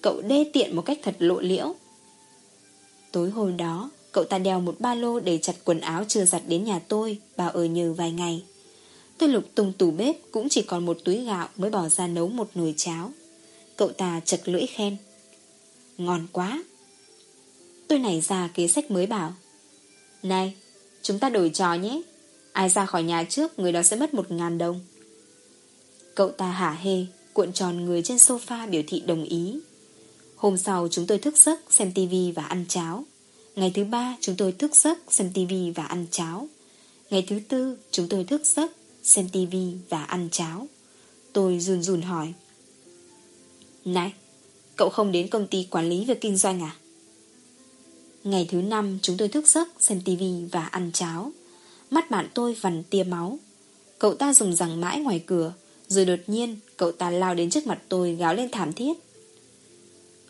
Cậu đê tiện một cách thật lộ liễu. Tối hôm đó Cậu ta đeo một ba lô để chặt quần áo chưa giặt đến nhà tôi Bảo ở nhờ vài ngày. Tôi lục tung tủ bếp, Cũng chỉ còn một túi gạo mới bỏ ra nấu một nồi cháo. Cậu ta chật lưỡi khen. Ngon quá. Tôi nảy ra kế sách mới bảo. Này, Chúng ta đổi trò nhé. Ai ra khỏi nhà trước, người đó sẽ mất một ngàn đồng. Cậu ta hả hê, Cuộn tròn người trên sofa biểu thị đồng ý. Hôm sau, chúng tôi thức giấc, Xem tivi và ăn cháo. Ngày thứ ba, chúng tôi thức giấc, Xem tivi và ăn cháo. Ngày thứ tư, chúng tôi thức giấc, Xem tivi và ăn cháo. Tôi run run hỏi. Này, Cậu không đến công ty quản lý việc kinh doanh à? Ngày thứ năm, chúng tôi thức giấc, Xem tivi và ăn cháo. Mắt bạn tôi vằn tia máu. Cậu ta dùng rằng mãi ngoài cửa, Rồi đột nhiên cậu ta lao đến trước mặt tôi Gáo lên thảm thiết.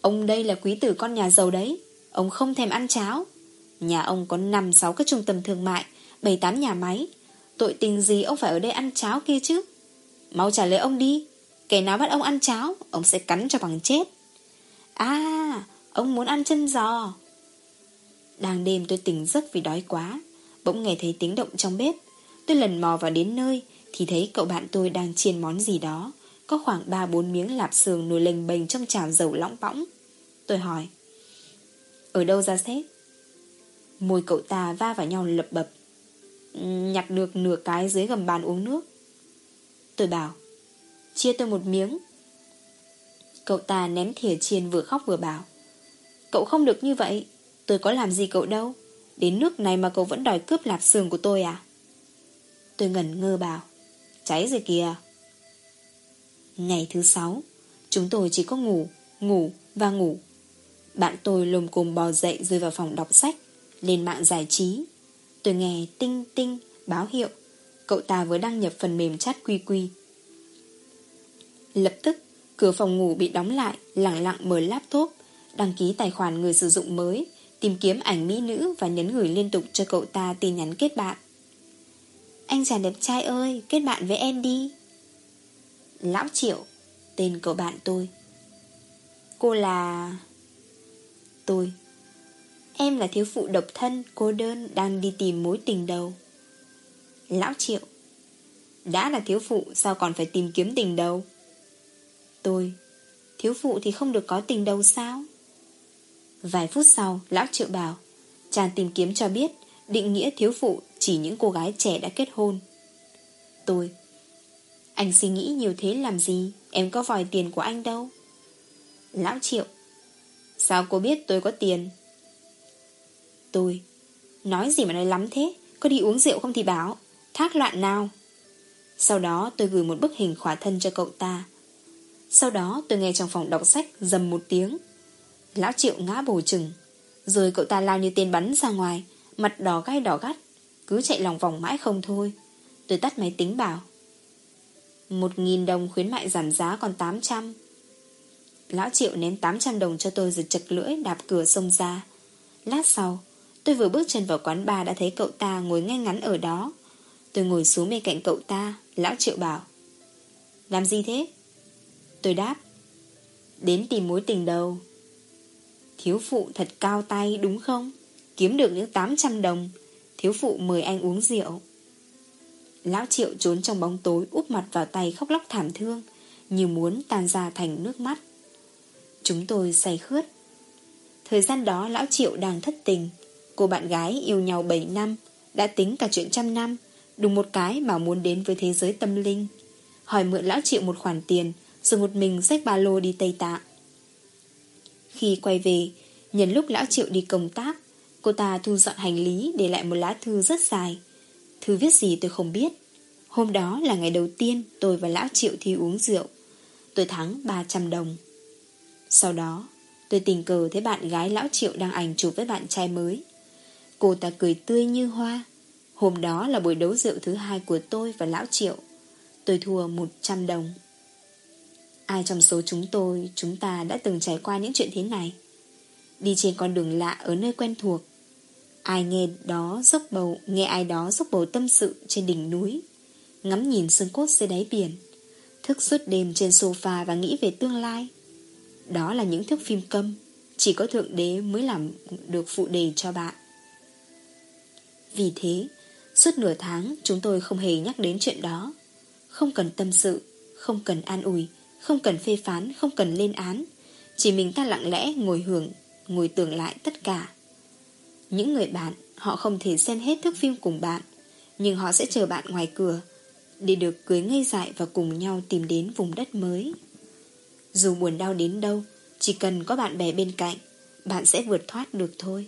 Ông đây là quý tử con nhà giàu đấy. Ông không thèm ăn cháo. Nhà ông có 5-6 cái trung tâm thương mại 7-8 nhà máy. Tội tình gì ông phải ở đây ăn cháo kia chứ? Mau trả lời ông đi. Kẻ nào bắt ông ăn cháo, Ông sẽ cắn cho bằng chết. À ông muốn ăn chân giò. Đang đêm tôi tỉnh giấc vì đói quá. Bỗng nghe thấy tiếng động trong bếp. Tôi lần mò vào đến nơi, Thì thấy cậu bạn tôi đang chiên món gì đó. Có khoảng 3-4 miếng lạp sườn nồi lềnh bềnh trong chảo dầu lõng bõng Tôi hỏi ở đâu ra sếp? Môi cậu ta va vào nhau lập bập. Nhặt được nửa cái dưới gầm bàn uống nước. Tôi bảo Chia tôi một miếng. Cậu ta ném thìa chiên vừa khóc vừa bảo Cậu không được như vậy. Tôi có làm gì cậu đâu? Đến nước này mà cậu vẫn đòi cướp lạp sườn của tôi à? Tôi ngẩn ngơ bảo Cháy rồi kìa. Ngày thứ sáu Chúng tôi chỉ có ngủ, ngủ và ngủ. Bạn tôi lồm cồm bò dậy rơi vào phòng đọc sách, Lên mạng giải trí. Tôi nghe tinh tinh, báo hiệu. Cậu ta vừa đăng nhập phần mềm chat quy quy Lập tức, Cửa phòng ngủ bị đóng lại Lặng lặng mở laptop, Đăng ký tài khoản người sử dụng mới, Tìm kiếm ảnh mỹ nữ và nhấn gửi liên tục cho cậu ta tin nhắn kết bạn. Anh chàng đẹp trai ơi, Kết bạn với em đi. Lão Triệu, Tên cậu bạn tôi. Cô là... Tôi. Em là thiếu phụ độc thân, cô đơn Đang đi tìm mối tình đầu. Lão Triệu Đã là thiếu phụ sao còn phải tìm kiếm tình đầu? Tôi Thiếu phụ thì không được có tình đầu sao? Vài phút sau Lão Triệu bảo Chàng tìm kiếm cho biết Định nghĩa thiếu phụ chỉ những cô gái trẻ đã kết hôn. Tôi Anh suy nghĩ nhiều thế làm gì? Em có vòi tiền của anh đâu? Lão Triệu Sao cô biết tôi có tiền? Tôi. Nói gì mà nói lắm thế? Có đi uống rượu không thì báo, Thác loạn nào? Sau đó tôi gửi một bức hình khỏa thân cho cậu ta. Sau đó tôi nghe trong phòng đọc sách Dầm một tiếng. Lão Triệu ngã bổ chừng. Rồi cậu ta lao như tên bắn ra ngoài. Mặt đỏ gai đỏ gắt. Cứ chạy lòng vòng mãi không thôi. Tôi tắt máy tính bảo. Một nghìn đồng khuyến mại giảm giá còn 800 Lão Triệu ném 800 đồng cho tôi rồi chật lưỡi đạp cửa xông ra. Lát sau, Tôi vừa bước chân vào quán bar đã thấy cậu ta ngồi ngay ngắn ở đó. Tôi ngồi xuống bên cạnh cậu ta, Lão Triệu bảo, Làm gì thế? Tôi đáp, Đến tìm mối tình đầu Thiếu phụ thật cao tay, đúng không? Kiếm được những 800 đồng, Thiếu phụ mời anh uống rượu. Lão Triệu trốn trong bóng tối, úp mặt vào tay khóc lóc thảm thương, Như muốn tan ra thành nước mắt. Chúng tôi say khướt Thời gian đó, Lão Triệu đang thất tình Cô bạn gái yêu nhau 7 năm, Đã tính cả chuyện trăm năm đúng một cái mà muốn đến với thế giới tâm linh Hỏi mượn Lão Triệu một khoản tiền, Rồi một mình xách ba lô đi Tây Tạ Khi quay về, Nhân lúc Lão Triệu đi công tác, Cô ta thu dọn hành lý Để lại một lá thư rất dài Thư viết gì tôi không biết. Hôm đó là ngày đầu tiên tôi và Lão Triệu thi uống rượu. Tôi thắng 300 đồng. Sau đó, tôi tình cờ thấy bạn gái Lão Triệu đang ảnh chụp với bạn trai mới. Cô ta cười tươi như hoa. Hôm đó là buổi đấu rượu thứ hai của tôi và Lão Triệu. Tôi thua 100 đồng. Ai trong số chúng tôi, chúng ta đã từng trải qua những chuyện thế này? Đi trên con đường lạ ở nơi quen thuộc. Ai nghe đó dốc bầu, nghe ai đó dốc bầu tâm sự trên đỉnh núi. Ngắm nhìn xương cốt dưới đáy biển. Thức suốt đêm trên sofa và nghĩ về tương lai. Đó là những thước phim câm. Chỉ có Thượng Đế mới làm được phụ đề cho bạn. Vì thế, suốt nửa tháng chúng tôi không hề nhắc đến chuyện đó. Không cần tâm sự, không cần an ủi, không cần phê phán, không cần lên án. Chỉ mình ta lặng lẽ ngồi hưởng, ngồi tưởng lại tất cả. Những người bạn, họ không thể xem hết thước phim cùng bạn, nhưng họ sẽ chờ bạn ngoài cửa, để được cưới ngây dại và cùng nhau tìm đến vùng đất mới. Dù buồn đau đến đâu, chỉ cần có bạn bè bên cạnh, bạn sẽ vượt thoát được thôi.